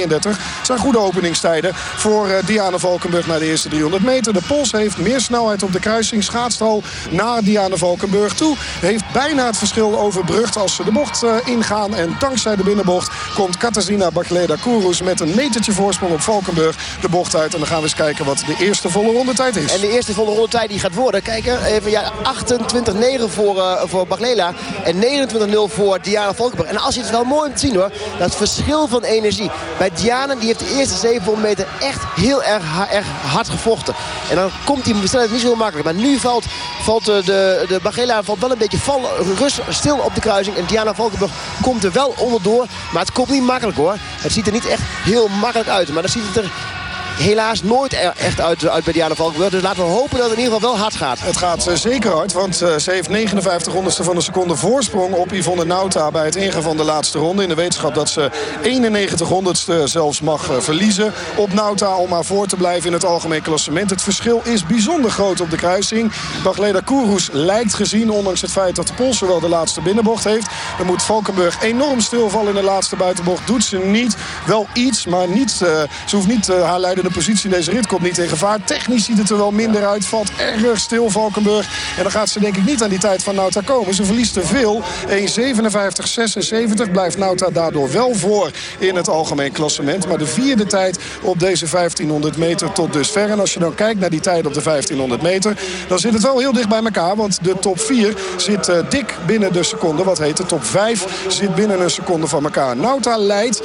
Het zijn goede openingstijden voor uh, Diana Valkenburg naar de eerste 300 meter. De Pols heeft meer snelheid op de kruising. Schaatst naar Diana Valkenburg toe. Heeft bijna het verschil overbrugd als ze de bocht uh, ingaan. En dankzij de binnenbocht komt Katarzyna Bagleda Kourous met een metertje voorsprong op Valkenburg de bocht uit. En dan gaan we eens kijken wat de eerste volle rondetijd is. En de eerste volle rondetijd die gaat worden. Kijk even, ja, 28-9 voor, uh, voor Baglela. En 29-0 voor Diana Valkenburg. En als je het wel mooi om te zien hoor. Dat verschil van energie. Bij Diana die heeft de eerste 700 meter echt heel erg, erg hard gevochten. En dan komt die snelheid niet zo makkelijk. Maar nu valt, valt de, de Baglela valt wel een beetje val, rust, stil op de kruising. En Diana Valkenburg komt er wel onderdoor. Maar het komt niet makkelijk hoor. Het ziet er niet echt heel makkelijk uit. Maar dan ziet het er helaas nooit echt uit, uit bij Diana Valkenburg. Dus laten we hopen dat het in ieder geval wel hard gaat. Het gaat uh, zeker hard, want uh, ze heeft 59 honderdste van een seconde voorsprong op Yvonne Nauta bij het ingaan van de laatste ronde. In de wetenschap dat ze 91 honderdste zelfs mag uh, verliezen op Nauta om maar voor te blijven in het algemeen klassement. Het verschil is bijzonder groot op de kruising. Bagleda Kourous lijkt gezien, ondanks het feit dat de Poolse wel de laatste binnenbocht heeft. Dan moet Valkenburg enorm stilvallen in de laatste buitenbocht. Doet ze niet. Wel iets, maar niet, ze hoeft niet haar leidende de positie in deze rit komt niet in gevaar. Technisch ziet het er wel minder uit. Valt erg stil Valkenburg. En dan gaat ze denk ik niet aan die tijd van Nauta komen. Ze verliest te veel. 1.57.76 blijft Nauta daardoor wel voor in het algemeen klassement. Maar de vierde tijd op deze 1500 meter tot dusver. En als je dan kijkt naar die tijd op de 1500 meter... dan zit het wel heel dicht bij elkaar. Want de top 4 zit uh, dik binnen de seconde. Wat heet de top 5 zit binnen een seconde van elkaar. Nauta leidt.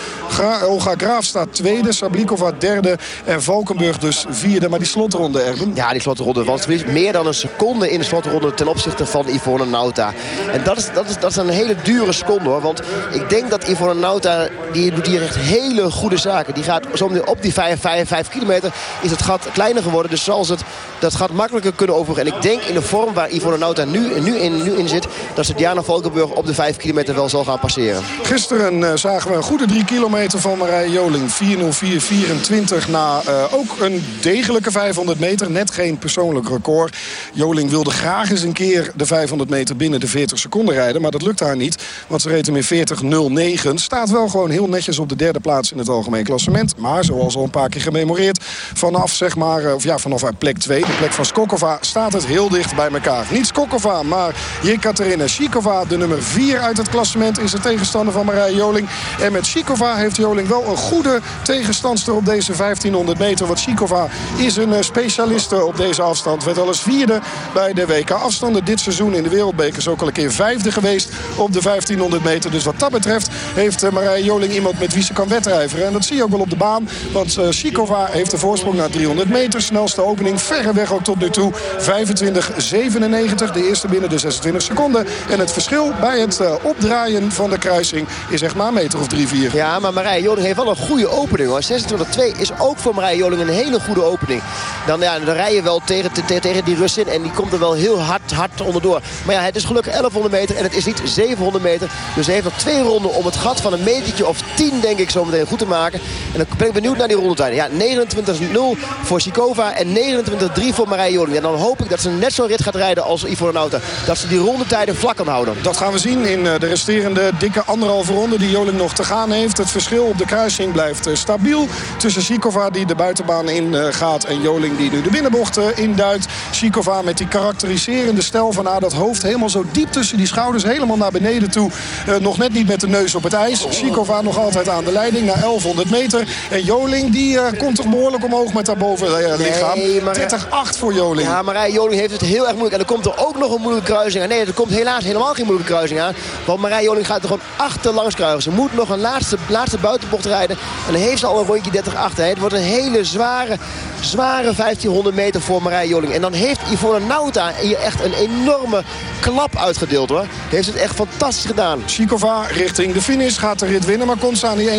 Olga Graaf staat tweede. Sablikova derde. En Valkenburg dus vierde. Maar die slotronde, Erben? Ja, die slotronde. Want meer dan een seconde in de slotronde ten opzichte van Yvonne Nauta. En dat is, dat is, dat is een hele dure seconde hoor. Want ik denk dat Yvonne Nauta, die doet hier echt hele goede zaken. Die gaat zo op die 5, 5, 5 kilometer is het gat kleiner geworden. Dus zal ze het, dat gat makkelijker kunnen overbruggen. En ik denk in de vorm waar Yvonne Nauta nu, nu, in, nu in zit... dat ze Diana Valkenburg op de 5 kilometer wel zal gaan passeren. Gisteren uh, zagen we een goede 3 kilometer van Marije Joling. 4.04.24 na uh, ook een degelijke 500 meter. Net geen persoonlijk record. Joling wilde graag eens een keer de 500 meter binnen de 40 seconden rijden. Maar dat lukte haar niet. Want ze reed hem in 40.09. Staat wel gewoon heel netjes op de derde plaats in het algemeen klassement. Maar zoals al een paar keer gememoreerd. Vanaf, zeg maar, uh, of ja, vanaf plek 2, de plek van Skokova, staat het heel dicht bij elkaar. Niet Skokova, maar Jekaterina Shikova, de nummer 4 uit het klassement, is de tegenstander van Marije Joling. En met Shikova heeft Joling wel een goede tegenstandster op deze 1500 meter. Want Shikova is een uh, specialiste op deze afstand. Werd al eens vierde bij de WK afstanden dit seizoen in de Wereldbeker. Is ook al een keer vijfde geweest op de 1500 meter. Dus wat dat betreft heeft uh, Marije Joling iemand met wie ze kan wedrijveren. En dat zie je ook wel op de baan. Want uh, Shikova heeft de voorsprong naar 300 meter. Snelste opening verreweg ook tot nu toe. 25-97. De eerste binnen de 26 seconden. En het verschil bij het opdraaien van de kruising is echt maar een meter of 3-4. Ja, maar Marije Joling heeft wel een goede opening. hoor. 26-2 is ook voor Marije Joling een hele goede opening. Dan, ja, dan rij wel tegen, tegen, tegen die Russin. En die komt er wel heel hard, hard onderdoor. Maar ja, het is gelukkig 1100 meter. En het is niet 700 meter. Dus hij heeft nog twee ronden om het gat van een metertje of 10 denk ik zo meteen goed te maken. En dan ben ik benieuwd naar die rondetijden. Ja, 29-0 voor Sikova en 29-3 voor Marije Joling. En dan hoop ik dat ze net zo'n rit gaat rijden als Ivor Nauta. Dat ze die rondetijden vlak kan houden. Dat gaan we zien in de resterende dikke anderhalve ronde die Joling nog te gaan heeft. Het verschil op de kruising blijft stabiel. Tussen Sikova die de buitenbaan in gaat en Joling die nu de binnenbocht induikt. Sikova met die karakteriserende stijl van haar dat hoofd helemaal zo diep tussen die schouders. Helemaal naar beneden toe. Uh, nog net niet met de neus op het ijs. Sikova nog altijd aan de leiding naar 1100 meter. En Joling die uh, komt toch behoorlijk omhoog met haar bovenlichaam. Nee, 30-8 voor Joling. Ja, Marije Joling heeft het heel erg moeilijk. En er komt er ook nog een moeilijke kruising aan. Nee, er komt helaas helemaal geen moeilijke kruising aan. Want Marije Joling gaat er gewoon achterlangs kruisen. Ze moet nog een laatste, laatste buitenbocht rijden. En dan heeft ze al een rondje 30-8. Het wordt een hele zware, zware 1500 meter voor Marije Joling. En dan heeft Yvonne Nauta hier echt een enorme klap uitgedeeld hoor. Heeft het echt fantastisch gedaan. Sikova richting de finish gaat de rit winnen. Maar komt ze aan die 1.57.28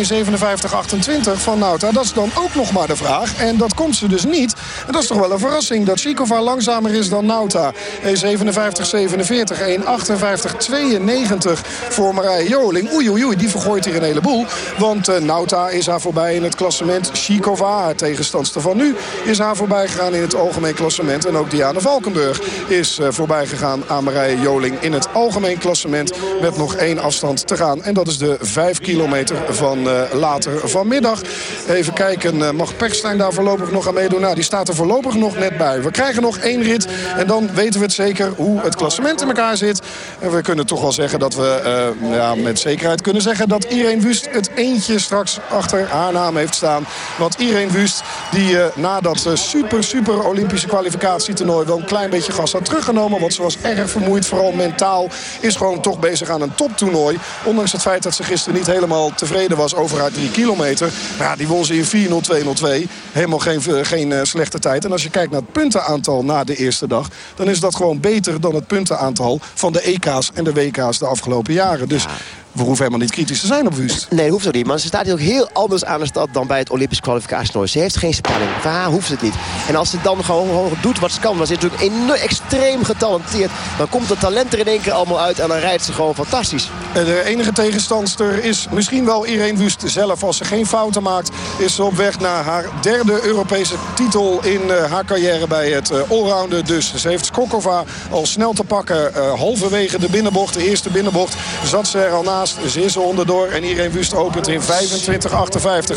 van Nauta? Dat is dan ook nog maar de vraag. En dat komt ze dus niet. En dat is toch wel een verrassing dat Sikova langzamer is dan Nauta. 1.57.47, 1.58.92 voor Marije Joling. Oei oei oei, die vergooit hier een heleboel. Want uh, Nauta is haar voorbij in het klassement. Sikova, haar tegenstandster van nu, is haar voorbij gegaan in het algemeen klassement. En ook Diana Valkenburg is uh, voorbij gegaan aan Marije Joling in het algemeen klassement. Met nog één afstand te gaan. En dat is de 5 kilometer van uh, later vanmiddag. Even kijken, uh, mag Pekstein daar voorlopig nog aan meedoen? Nou, die staat er voorlopig nog net bij. We krijgen nog één rit en dan weten we het zeker hoe het klassement in elkaar zit. En we kunnen toch wel zeggen dat we ja, met zekerheid kunnen zeggen... dat Irene Wust het eentje straks achter haar naam heeft staan. Want Irene Die na dat super, super Olympische kwalificatietoernooi... wel een klein beetje gas had teruggenomen. Want ze was erg vermoeid, vooral mentaal. Is gewoon toch bezig aan een toptoernooi. Ondanks het feit dat ze gisteren niet helemaal tevreden was over haar drie kilometer. Maar ja, die won ze in 4.02.02. Helemaal geen, geen uh, slechte tijd. En als je kijkt naar het puntenaantal na de eerste dag... dan is dat gewoon beter dan het puntenaantal van de EK's en de WK's de afgelopen jaren. Dus... We hoeven helemaal niet kritisch te zijn op Wust. Nee, dat hoeft ook niet. Maar ze staat hier ook heel anders aan de stad dan bij het Olympisch kwalificatietoernooi. Ze heeft geen spanning. Voor haar hoeft het niet. En als ze dan gewoon, gewoon doet wat ze kan, was ze natuurlijk enorm, extreem getalenteerd. Dan komt het talent er in één keer allemaal uit en dan rijdt ze gewoon fantastisch. De enige tegenstandster is misschien wel Irene Wust zelf. Als ze geen fouten maakt, is ze op weg naar haar derde Europese titel in uh, haar carrière bij het uh, allrounden. Dus ze heeft Skokova al snel te pakken. Halverwege de binnenbocht, de eerste binnenbocht, zat ze er al na is er onderdoor en Irene Wust opent in 25-58.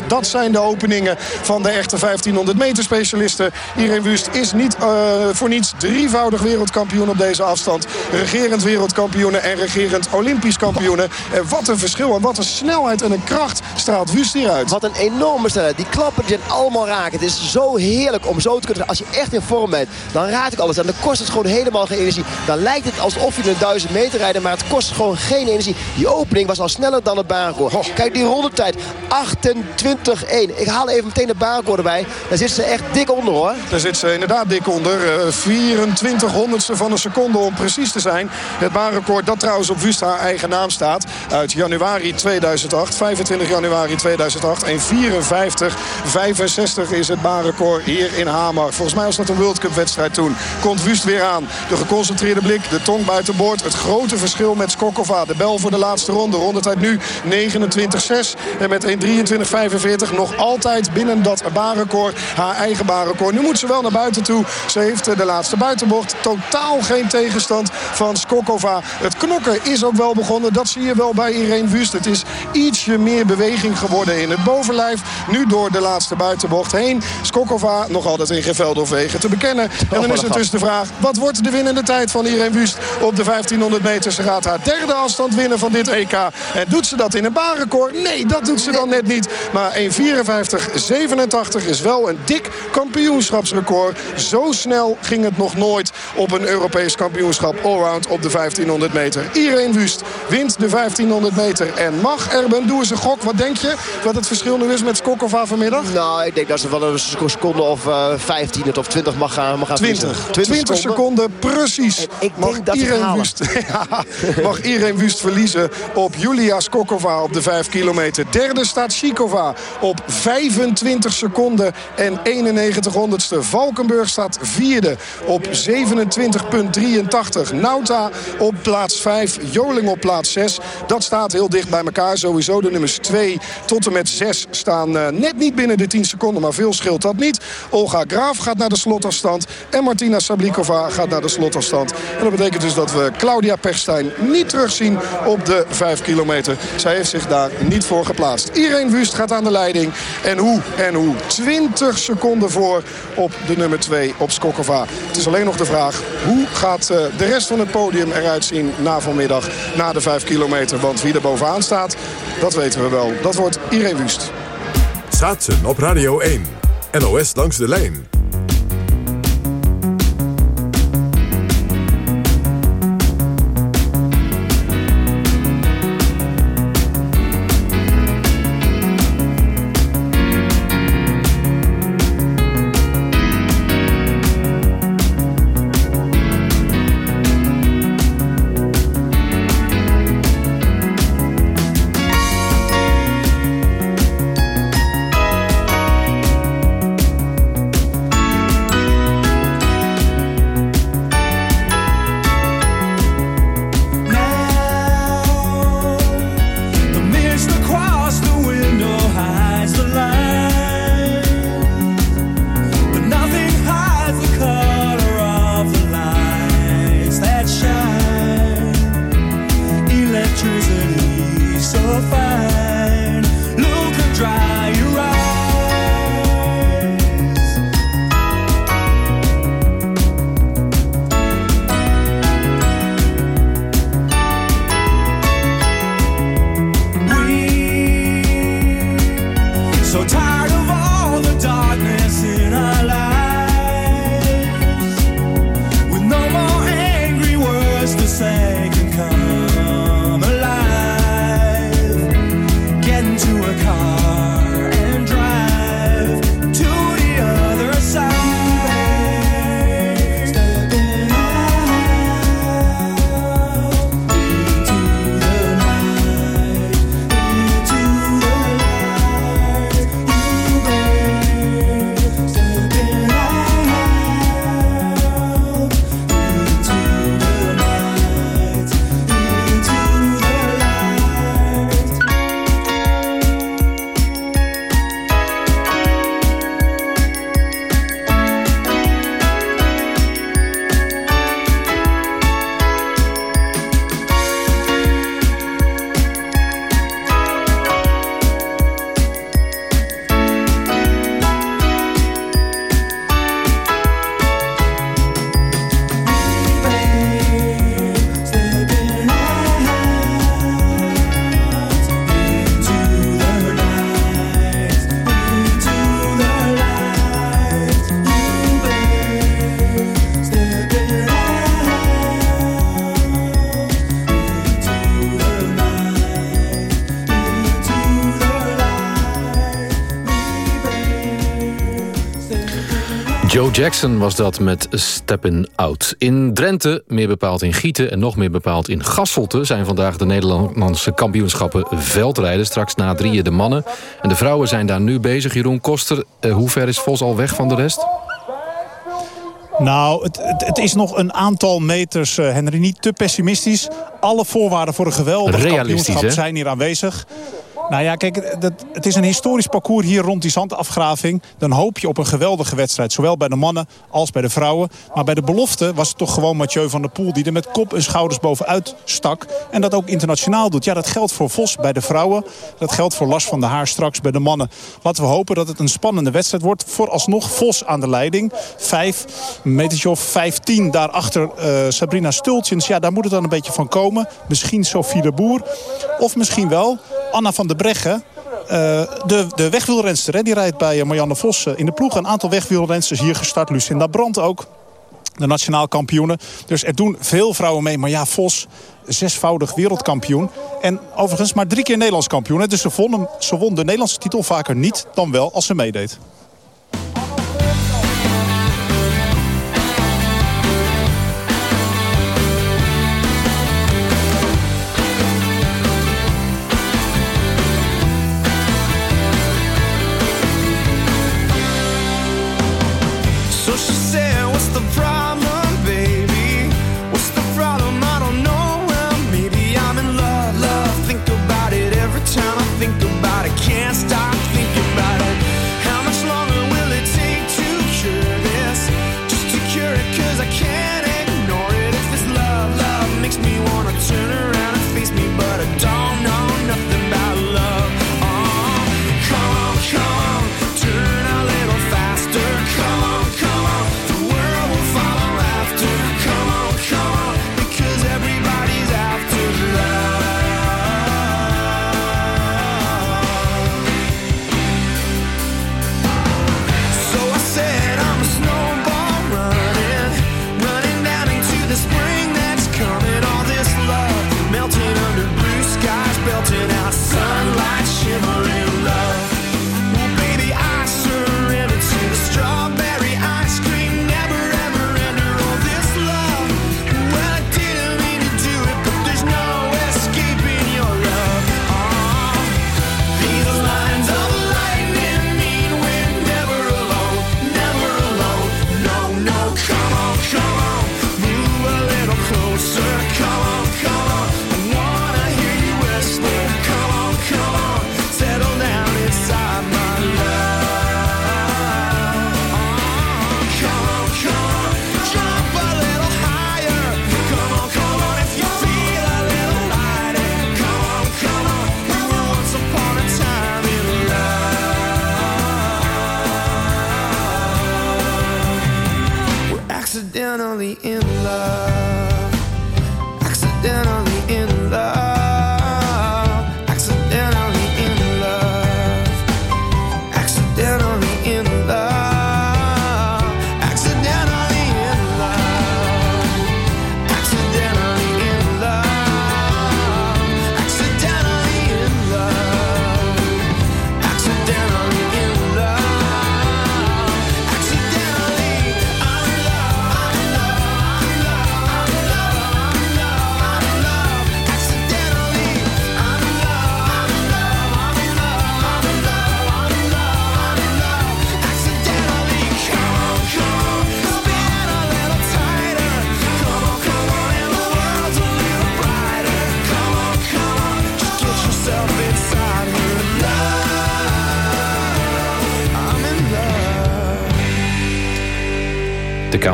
Dat zijn de openingen van de echte 1500 meter specialisten. Irene Wust is niet uh, voor niets drievoudig wereldkampioen op deze afstand. Regerend wereldkampioen en regerend olympisch kampioen. En wat een verschil en wat een snelheid en een kracht straalt Wust hieruit. Wat een enorme snelheid. Die klappen die zijn allemaal raken. Het is zo heerlijk om zo te kunnen... Als je echt in vorm bent, dan raad ik alles. En dan kost het gewoon helemaal geen energie. Dan lijkt het alsof je een 1000 meter rijdt, maar het kost gewoon geen energie. Die opening opening was al sneller dan het baanrecord. Kijk, die rondetijd. 28-1. Ik haal even meteen de baanrecord erbij. Daar zit ze echt dik onder hoor. Daar zit ze inderdaad dik onder. Uh, 24 honderdste van een seconde om precies te zijn. Het baanrecord dat trouwens op Wust haar eigen naam staat. Uit januari 2008. 25 januari 2008. En 54, 65 is het baanrecord hier in Hamar. Volgens mij was dat een World Cup wedstrijd toen. Komt Wust weer aan. De geconcentreerde blik. De tong buiten boord. Het grote verschil met Skokova. De bel voor de laatste ronde. Rondetijd nu 29-6. En met 1.23.45 nog altijd binnen dat baanrecord. Haar eigen baanrecord. Nu moet ze wel naar buiten toe. Ze heeft de laatste buitenbocht. Totaal geen tegenstand van Skokova. Het knokken is ook wel begonnen. Dat zie je wel bij Irene Wust. Het is ietsje meer beweging geworden in het bovenlijf. Nu door de laatste buitenbocht heen. Skokova nog altijd in geveld of wegen te bekennen. En dan is het dus de vraag. Wat wordt de winnende tijd van Irene Wust op de 1500 meter? Ze gaat haar derde afstand winnen van dit EK. En doet ze dat in een baanrecord? Nee, dat doet ze dan net niet. Maar 1.54.87 is wel een dik kampioenschapsrecord. Zo snel ging het nog nooit op een Europees kampioenschap allround op de 1500 meter. Irene Wust wint de 1500 meter. En mag Erben, doe eens een gok. Wat denk je wat het verschil nu is met Skokova vanmiddag? Nou, ik denk dat ze wel een seconde of uh, 15 of 20 mag gaan, mag gaan 20. 20, 20 seconden, precies. En ik mag denk dat Irene Wust, ja, mag Irene Wust verliezen op Julia Skokova op de 5 kilometer. Derde staat Shikova op 25 seconden en 91 honderdste. Valkenburg staat vierde op 27,83. Nauta op plaats 5, Joling op plaats 6. Dat staat heel dicht bij elkaar. Sowieso de nummers 2 tot en met 6 staan uh, net niet binnen de 10 seconden. Maar veel scheelt dat niet. Olga Graaf gaat naar de slotafstand. En Martina Sablikova gaat naar de slotafstand. En dat betekent dus dat we Claudia Pechstein niet terugzien op de 5 kilometer. Zij heeft zich daar niet voor geplaatst. Irene Wust gaat aan de leiding. En hoe? En hoe? 20 seconden voor op de nummer 2 op Skokova. Het is alleen nog de vraag, hoe gaat uh, de rest van het podium eruit zien na vanmiddag, na de 5 kilometer? Want wie er bovenaan staat, dat weten we wel. Dat wordt Irene Wust. Schaatsen op Radio 1. NOS langs de lijn. Jackson was dat met Steppin' Out. In Drenthe, meer bepaald in Gieten en nog meer bepaald in Gasselte... zijn vandaag de Nederlandse kampioenschappen veldrijden. Straks na drieën de mannen. En de vrouwen zijn daar nu bezig. Jeroen Koster, eh, hoe ver is Vos al weg van de rest? Nou, het, het, het, is nog een aantal meters, uh, Henry. Niet te pessimistisch. Alle voorwaarden voor een geweldig kampioenschap zijn hier aanwezig. Nou ja, kijk, dat, het is een historisch parcours hier rond die zandafgraving. Dan hoop je op een geweldige wedstrijd. Zowel bij de mannen als bij de vrouwen. Maar bij de belofte was het toch gewoon Mathieu van der Poel... die er met kop en schouders bovenuit stak. En dat ook internationaal doet. Ja, dat geldt voor Vos bij de vrouwen. Dat geldt voor Lars van der Haar straks bij de mannen. Laten we hopen dat het een spannende wedstrijd wordt. Vooralsnog Vos aan de leiding. Vijf, metertje of vijftien daarachter uh, Sabrina Stultjens. Ja, daar moet het dan een beetje van komen. Misschien Sophie de Boer. Of misschien wel Anna van der Breggen. Uh, de, de wegwielrenster, hè, die rijdt bij eh, Marianne Vos in de ploeg. Een aantal wegwielrensters hier gestart. Lucinda Brandt ook. De nationaal kampioenen. Dus er doen veel vrouwen mee. Maar ja, Vos, zesvoudig wereldkampioen. En overigens maar drie keer Nederlands kampioen. Dus ze won, ze won de Nederlandse titel vaker niet dan wel als ze meedeed.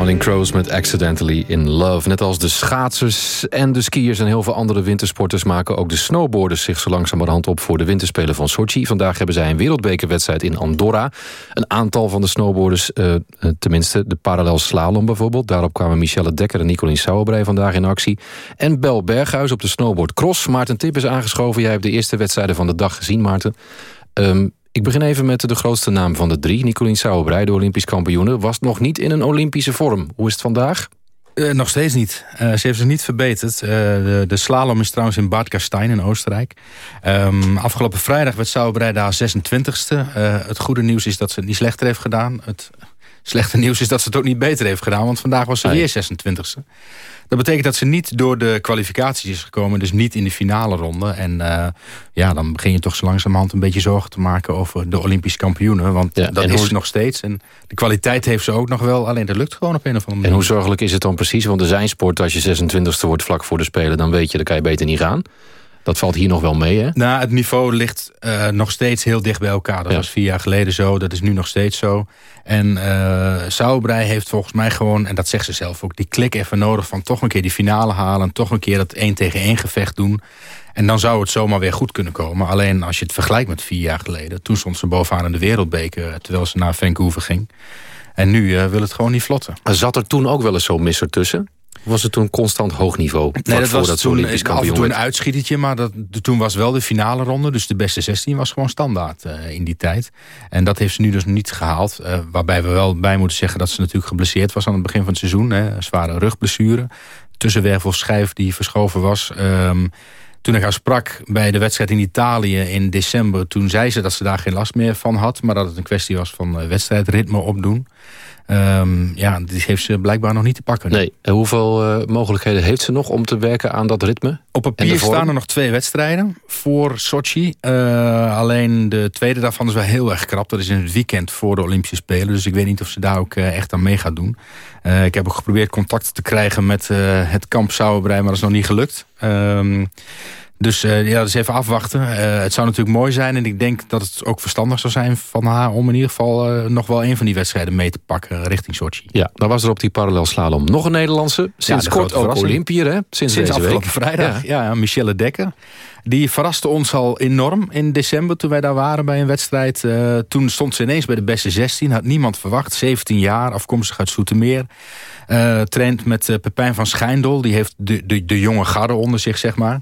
Counting Crows met Accidentally in Love. Net als de schaatsers en de skiers en heel veel andere wintersporters... maken ook de snowboarders zich zo langzamerhand op voor de winterspelen van Sochi. Vandaag hebben zij een wereldbekerwedstrijd in Andorra. Een aantal van de snowboarders, uh, tenminste de parallel slalom bijvoorbeeld. Daarop kwamen Michelle Dekker en Nicolien Sauerbrei vandaag in actie. En Bel Berghuis op de snowboard cross. Maarten Tip is aangeschoven. Jij hebt de eerste wedstrijden van de dag gezien, Maarten. Um, ik begin even met de grootste naam van de drie. Nicolien Sauerbrei, de Olympisch kampioene... was nog niet in een Olympische vorm. Hoe is het vandaag? Uh, nog steeds niet. Uh, ze heeft zich niet verbeterd. Uh, de, de, slalom is trouwens in Bad Gastein in Oostenrijk. Um, afgelopen vrijdag werd Sauerbrei daar 26e. het goede nieuws is dat ze het niet slechter heeft gedaan. Het Slechte nieuws is dat ze het ook niet beter heeft gedaan. Want vandaag was ze weer 26e. Dat betekent dat ze niet door de kwalificaties is gekomen. Dus niet in de finale ronde. En uh, ja, dan begin je toch zo langzamerhand een beetje zorgen te maken over de Olympische kampioenen. Want dat is ze nog steeds. En de kwaliteit heeft ze ook nog wel. Alleen dat lukt gewoon op een of andere manier. En hoe zorgelijk is het dan precies? Want er zijn sport, als je 26e wordt vlak voor de Spelen... dan weet je, dan kan je beter niet gaan. Dat valt hier nog wel mee, hè? Nou, het niveau ligt uh, nog steeds heel dicht bij elkaar. Dat was vier jaar geleden zo, dat is nu nog steeds zo. En uh, Sauerbrei heeft volgens mij gewoon, en dat zegt ze zelf ook... die klik even nodig van toch een keer die finale halen... toch een keer dat één tegen één gevecht doen. En dan zou het zomaar weer goed kunnen komen. Alleen als je het vergelijkt met vier jaar geleden... toen stond ze bovenaan in de wereldbeker... terwijl ze naar Vancouver ging. En nu uh, wil het gewoon niet vlotten. Zat er toen ook wel eens zo'n misser tussen? Was het toen constant hoog niveau? Nee, dat was toen af en toe een uitschietertje. Maar dat, toen was wel de finale ronde. Dus de beste 16 was gewoon standaard uh, in die tijd. En dat heeft ze nu dus niet gehaald. Uh, waarbij we wel bij moeten zeggen dat ze natuurlijk geblesseerd was aan het begin van het seizoen. Hè. Zware rugblessure. Tussenwervelschijf die verschoven was. Um, toen ik haar sprak bij de wedstrijd in Italië in december... toen zei ze dat ze daar geen last meer van had... maar dat het een kwestie was van uh, wedstrijdritme opdoen. Um, ja, die heeft ze blijkbaar nog niet te pakken. Nee. En hoeveel uh, mogelijkheden heeft ze nog om te werken aan dat ritme? Op papier staan er nog twee wedstrijden voor Sochi. Uh, alleen de tweede daarvan is wel heel erg krap. Dat is in het weekend voor de Olympische Spelen. Dus ik weet niet of ze daar ook uh, echt aan mee gaat doen. ik heb ook geprobeerd contact te krijgen met het kamp Sauerbrei, maar dat is nog niet gelukt. Um, dus uh, ja, dus even afwachten. Uh, het zou natuurlijk mooi zijn. En ik denk dat het ook verstandig zou zijn van haar... om in ieder geval uh, nog wel een van die wedstrijden mee te pakken richting Sochi. Ja, dan was er op die parallelslalom nog een Nederlandse. Sinds ja, kort ook Olympiër, hè? Sinds, Sinds afgelopen week. vrijdag. Ja. ja, Michelle Dekker. Die verraste ons al enorm in december toen wij daar waren bij een wedstrijd. Toen stond ze ineens bij de beste 16. Had niemand verwacht. 17 jaar, afkomstig uit Soetermeer. Uh, traint met uh, Pepijn van Schijndel. Die heeft de, de, de jonge garde onder zich, zeg maar.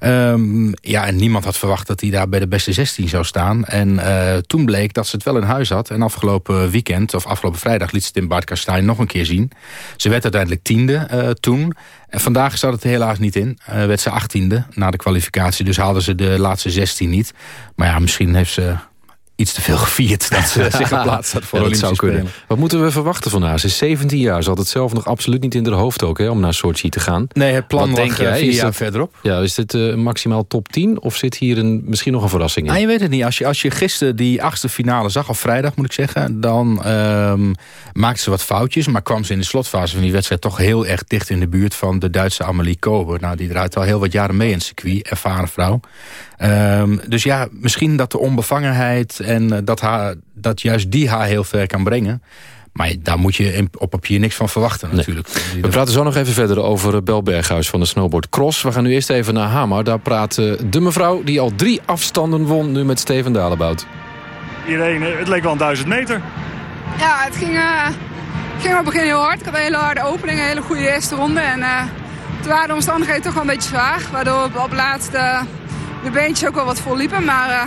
Um, ja, en niemand had verwacht dat hij daar bij de beste 16 zou staan. En uh, toen bleek dat ze het wel in huis had. En afgelopen weekend, of afgelopen vrijdag, liet ze het in Bart Kastijn nog een keer zien. Ze werd uiteindelijk tiende toen. En vandaag zat het helaas niet in. werd ze achttiende na de kwalificatie. Dus haalden ze de laatste 16 niet. Maar ja, misschien heeft ze iets te veel gevierd dat ze zich geplaatst had voor ja, Olympische Spelen. Wat moeten we verwachten van haar? Ze is 17 jaar. Ze had het zelf nog absoluut niet in haar hoofd ook hè, om naar Sochi te gaan. Nee, het plan Wat denk eh, jij? vier jaar het, verderop. Ja, is dit uh, maximaal top 10 of zit hier een, misschien nog een verrassing in? Ah, je weet het niet. Als je, als je gisteren die achtste finale zag, of vrijdag moet ik zeggen... dan um, maakte ze wat foutjes, maar kwam ze in de slotfase van die wedstrijd... toch heel erg dicht in de buurt van de Duitse Amelie Kober. Nou, die draait al heel wat jaren mee in het circuit, ervaren vrouw. Um, dus ja, misschien dat de onbevangenheid en uh, dat, haar, dat juist die haar heel ver kan brengen. Maar daar moet je op papier niks van verwachten natuurlijk. We praten zo nog even verder over Bel Berghuis van de Snowboard Cross. We gaan nu eerst even naar Hamar. Daar praat de mevrouw die al drie afstanden won nu met Steven Dalebout. Iedereen, het leek wel een duizend meter. Ja, het ging, uh, ging op het begin heel hard. Ik had een hele harde opening, een hele goede eerste ronde. En uh, toen waren de omstandigheden toch wel een beetje zwaar. Waardoor op, op laatste de beentjes ook wel wat vol liepen. Maar uh,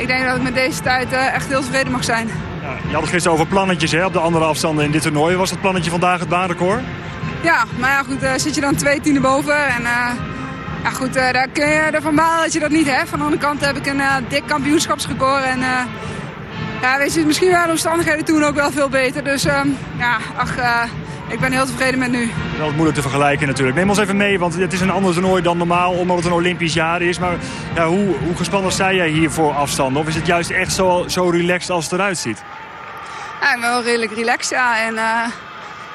ik denk dat ik met deze tijd uh, echt heel tevreden mag zijn. Ja, je had het gisteren over plannetjes hè, op de andere afstanden in dit toernooi. Was het plannetje vandaag het baanrecord? Ja, maar ja, goed, uh, zit je dan twee tienden boven. En ja, goed, daar kun je ervan balen dat je dat niet hebt. Van de andere kant heb ik een dik kampioenschapsrecord. En ja, weet je, misschien waren de omstandigheden toen ook wel veel beter. Dus ehm, ja, ach ik ben heel tevreden met nu. Wel moeilijk te vergelijken natuurlijk. Neem ons even mee, want het is een ander toernooi dan normaal, omdat het een Olympisch jaar is. Maar ja, hoe, hoe gespannen sta jij hier voor afstand? Of is het juist echt zo, zo relaxed als het eruit ziet? Ja, ik ben wel redelijk relaxed, ja. En uh,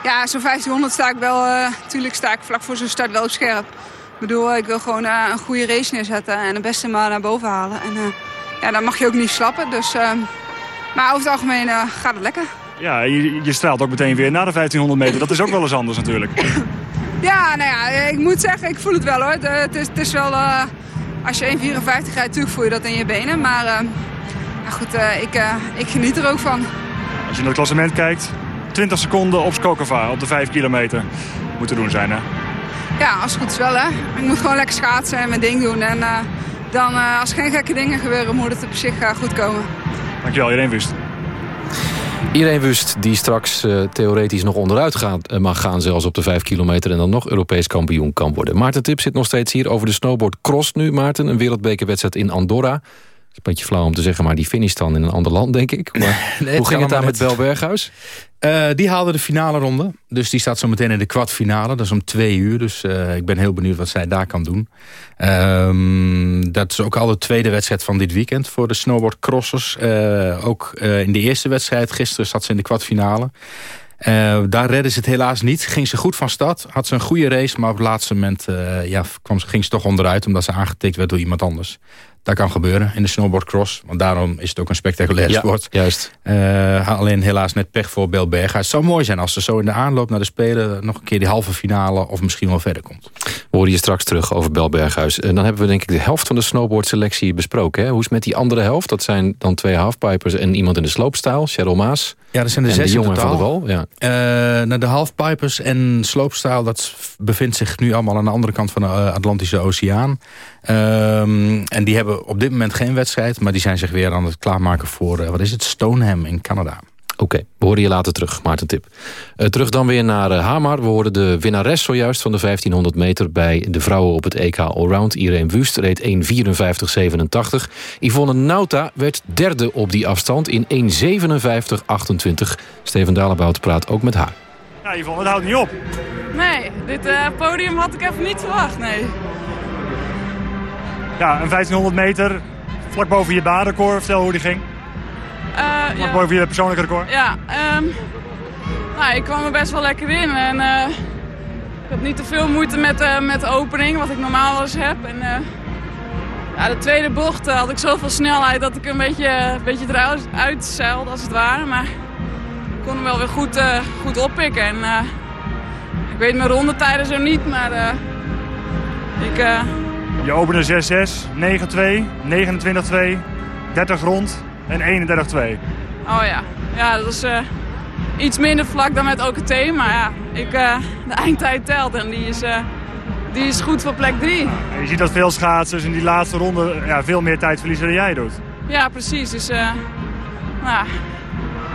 ja, zo'n 1500 sta ik wel, uh, natuurlijk sta ik vlak voor zo'n start wel op scherp. Ik bedoel, ik wil gewoon uh, een goede race neerzetten en het beste maar naar boven halen. En ja, dan mag je ook niet slappen. Dus, maar over het algemeen gaat het lekker. Ja, je, je, straalt ook meteen weer naar de 1500 meter. Dat is ook wel eens anders natuurlijk. Ja, nou ja, ik moet zeggen, ik voel het wel hoor. Het is, het is wel, uh, als je 1,54 rijdt, natuurlijk voel je dat in je benen. Maar uh, ja, goed, uh, ik, ik geniet er ook van. Als je naar het klassement kijkt, 20 seconden op Skokova op de 5 kilometer. Moet te doen zijn hè? Ja, als het goed is wel hè. Ik moet gewoon lekker schaatsen en mijn ding doen. En dan, als er geen gekke dingen gebeuren, moet het op zich goed komen. Dankjewel, Irene Wust. Irene Wust, die straks uh, theoretisch nog onderuit gaat, uh, mag gaan... zelfs op de 5 kilometer en dan nog Europees kampioen kan worden. Maarten Tip zit nog steeds hier over de snowboard cross nu. Maarten, een wereldbekerwedstrijd in Andorra. Een beetje flauw om te zeggen, maar die finish dan in een ander land, denk ik. Maar hoe ging het daar met Bel Berghuis? Uh, die haalde de finale ronde. Dus die staat zo meteen in de kwartfinale. Dat is om twee uur. Dus uh, ik ben heel benieuwd wat zij daar kan doen. Um, dat is ook al de tweede wedstrijd van dit weekend voor de snowboardcrossers. Uh, ook in de eerste wedstrijd, gisteren zat ze in de kwartfinale. Daar redden ze het helaas niet. Ging ze goed van start. Had ze een goede race. Maar op het laatste moment ja, kwam, ging ze toch onderuit. Omdat ze aangetikt werd door iemand anders. Dat kan gebeuren in de snowboardcross. Want daarom is het ook een spectaculair ja, sport. juist. Uh, alleen helaas net pech voor Belberg. Het zou mooi zijn als ze zo in de aanloop naar de Spelen... nog een keer die halve finale of misschien wel verder komt. We horen je straks terug over Belberghuis. En dan hebben we denk ik de helft van de snowboardselectie besproken. Hè? Hoe is het met die andere helft? Dat zijn dan twee halfpipers en iemand in de sloopstijl. Cheryl Maas. Ja, dat zijn de en zes de jongen van de wal. Ja. Uh, naar de halfpipers en sloopstijl... dat bevindt zich nu allemaal aan de andere kant van de Atlantische Oceaan. Um, en die hebben op dit moment geen wedstrijd... maar die zijn zich weer aan het klaarmaken voor, uh, wat is het, Stoneham in Canada. Oké, okay, we horen je later terug, Maarten Tip. Uh, terug dan weer naar uh, Hamar. We hoorden de winnares zojuist van de 1500 meter... bij de vrouwen op het EK Allround. Irene Wust reed 1.54.87. Yvonne Nauta werd derde op die afstand in 1.57.28. Steven Dalebout praat ook met haar. Ja, Yvonne, het houdt niet op. Nee, dit uh, podium had ik even niet verwacht, nee. Ja, een 1500 meter, vlak boven je baanrecord. Vertel hoe die ging. Uh, vlak ja. boven je persoonlijke record. Ja, um, nou, ik kwam er best wel lekker in. En uh, ik had niet te veel moeite met, uh, met de opening, wat ik normaal wel eens heb. En, ja, de tweede bocht had ik zoveel snelheid dat ik een beetje, een beetje eruit uitzeilde, als het ware. Maar ik kon hem wel weer goed, goed oppikken. En, ik weet mijn rondetijden zo niet, maar ik... Je opende 6-6, 9-2, 29-2, 30 rond en 31-2. Oh ja, ja dat is uh, iets minder vlak dan met OKT. Maar ja, ik, uh, de eindtijd telt en die is, uh, die is goed voor plek 3. Ja, je ziet dat veel schaatsers in die laatste ronde ja, veel meer tijd verliezen dan jij doet. Ja, precies. Dus nou,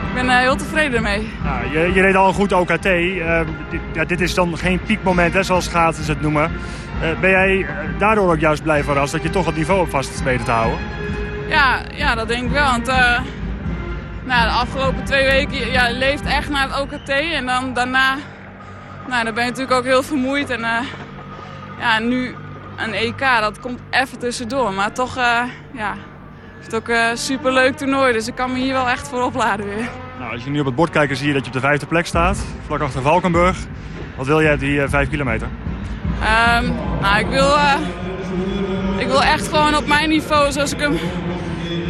ik ben heel tevreden ermee. Nou, je, je reed al een goed OKT. dit, ja, dit is dan geen piekmoment, hè, zoals schaatsers het noemen. Uh, ben jij daardoor ook juist blij verrast dat je toch het niveau op vast weten te houden? Ja, ja dat denk ik wel. Want uh, nou, de afgelopen twee weken ja, leeft echt naar het OKT. En dan daarna nou, dan ben je natuurlijk ook heel vermoeid. En uh, ja, nu een EK, dat komt even tussendoor. Maar toch, ja, het is ook een superleuk toernooi. Dus ik kan me hier wel echt voor opladen weer. Nou, als je nu op het bord kijkt, zie je dat je op de vijfde plek staat. Vlak achter Valkenburg. Wat wil jij die vijf kilometer? Um, nou, ik wil, uh, ik wil echt gewoon op mijn niveau, zoals ik hem...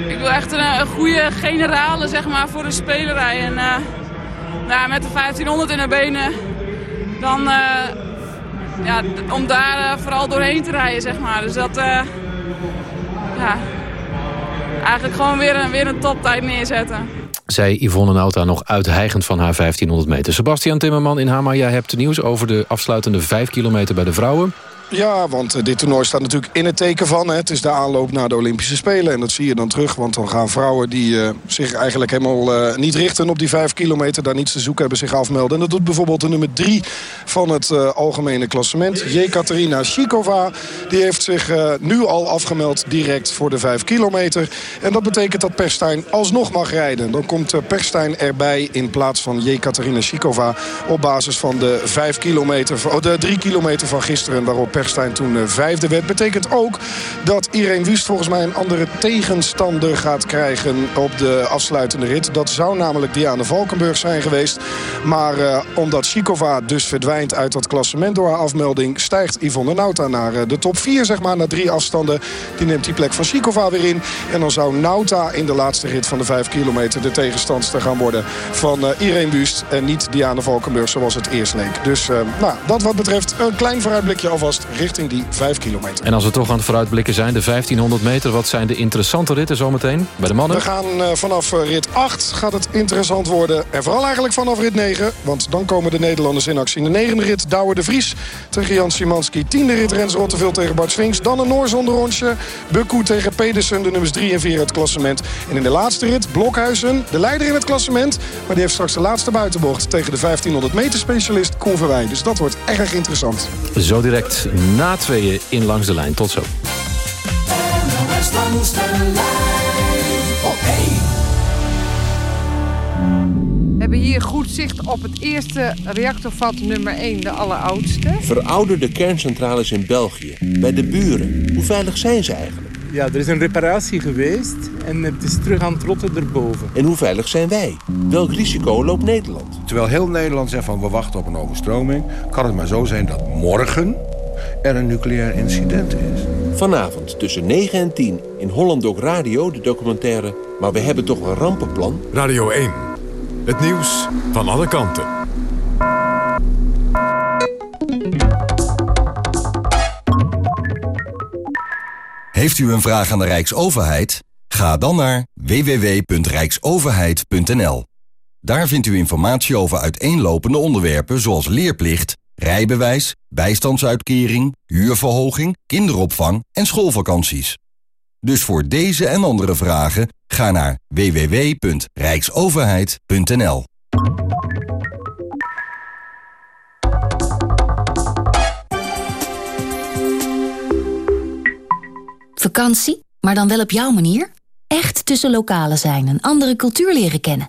Ik wil echt een, een goede generale, zeg maar, voor de spelerij. En uh, nou, met de 1500 in de benen, dan... Ja, om daar vooral doorheen te rijden, zeg maar. Dus dat... ja, eigenlijk gewoon weer weer een toptijd neerzetten zei Yvonne Nauta nog uithijgend van haar 1500 meter. Sebastian Timmerman in Hama, jij hebt nieuws over de afsluitende 5 kilometer bij de vrouwen. Ja, want eh, dit toernooi staat natuurlijk in het teken van. Hè. Het is de aanloop naar de Olympische Spelen. En dat zie je dan terug. Want dan gaan vrouwen die uh, zich eigenlijk helemaal uh, niet richten op die vijf kilometer. Daar niets te zoeken hebben zich afmelden. En dat doet bijvoorbeeld de nummer drie van het algemene klassement. Jekaterina Shikova. Die heeft zich nu al afgemeld direct voor de vijf kilometer. En dat betekent dat Perstijn alsnog mag rijden. Dan komt Perstijn erbij in plaats van Jekaterina Shikova. Op basis van de vijf kilometer, de drie kilometer van gisteren waarop Perstijn toen eh, vijfde werd. Betekent ook dat Irene Wust volgens mij een andere tegenstander gaat krijgen op de afsluitende rit. Dat zou namelijk Diana Valkenburg zijn geweest. Maar uh, omdat Shikova dus verdwijnt uit dat klassement door haar afmelding... stijgt Yvonne Nauta naar uh, de top 4, zeg maar, naar drie afstanden. Die neemt die plek van Shikova weer in. En dan zou Nauta in de laatste rit van de 5 kilometer... de tegenstandster gaan worden van uh, Irene Wust... en niet Diana Valkenburg zoals het eerst leek. Dus nou, dat wat betreft een klein vooruitblikje alvast richting die 5 kilometer. En als we toch aan het vooruitblikken zijn, de 1500 meter... wat zijn de interessante ritten zometeen bij de mannen? We gaan uh, vanaf eh, rit 8 gaat het interessant worden. En vooral eigenlijk vanaf rit 9. Want dan komen de Nederlanders in actie. In de negende rit Douwe de Vries tegen Jan Simanski. Tiende rit Rens Rotteveel tegen Bart Swings. Dan een Noor zonder rondje. Bukku tegen Pedersen, de nummers 3 en 4 het klassement. En in de laatste rit Blokhuizen, de leider in het klassement. Maar die heeft straks de laatste buitenbocht tegen de 1500 meter specialist Koen Verwij. Dus dat wordt erg interessant. Zo direct na tweeën in Langs de Lijn. Tot zo. We hebben hier goed zicht op het eerste reactorvat nummer 1, de alleroudste. Verouderde kerncentrales in België, bij de buren. Hoe veilig zijn ze eigenlijk? Ja, er is een reparatie geweest en het is terug aan het rotten erboven. En hoe veilig zijn wij? Welk risico loopt Nederland? Terwijl heel Nederland zegt van we wachten op een overstroming... kan het maar zo zijn dat morgen er een nucleair incident is. Vanavond tussen 9 en 10 in Holland Doc Radio de documentaire... Maar we hebben toch een rampenplan? Radio 1. Het nieuws van alle kanten. Heeft u een vraag aan de Rijksoverheid? Ga dan naar www.rijksoverheid.nl. Daar vindt u informatie over uiteenlopende onderwerpen zoals leerplicht, rijbewijs, bijstandsuitkering, huurverhoging, kinderopvang en schoolvakanties. Dus voor deze en andere vragen ga naar www.rijksoverheid.nl. Vakantie, maar dan wel op jouw manier? Echt tussen lokalen zijn, een andere cultuur leren kennen.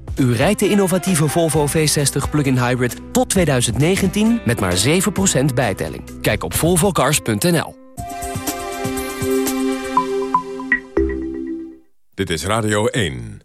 U rijdt de innovatieve Volvo V60 plug-in hybrid tot 2019 met maar 7% bijtelling. Kijk op volvocars.nl. Dit is Radio 1.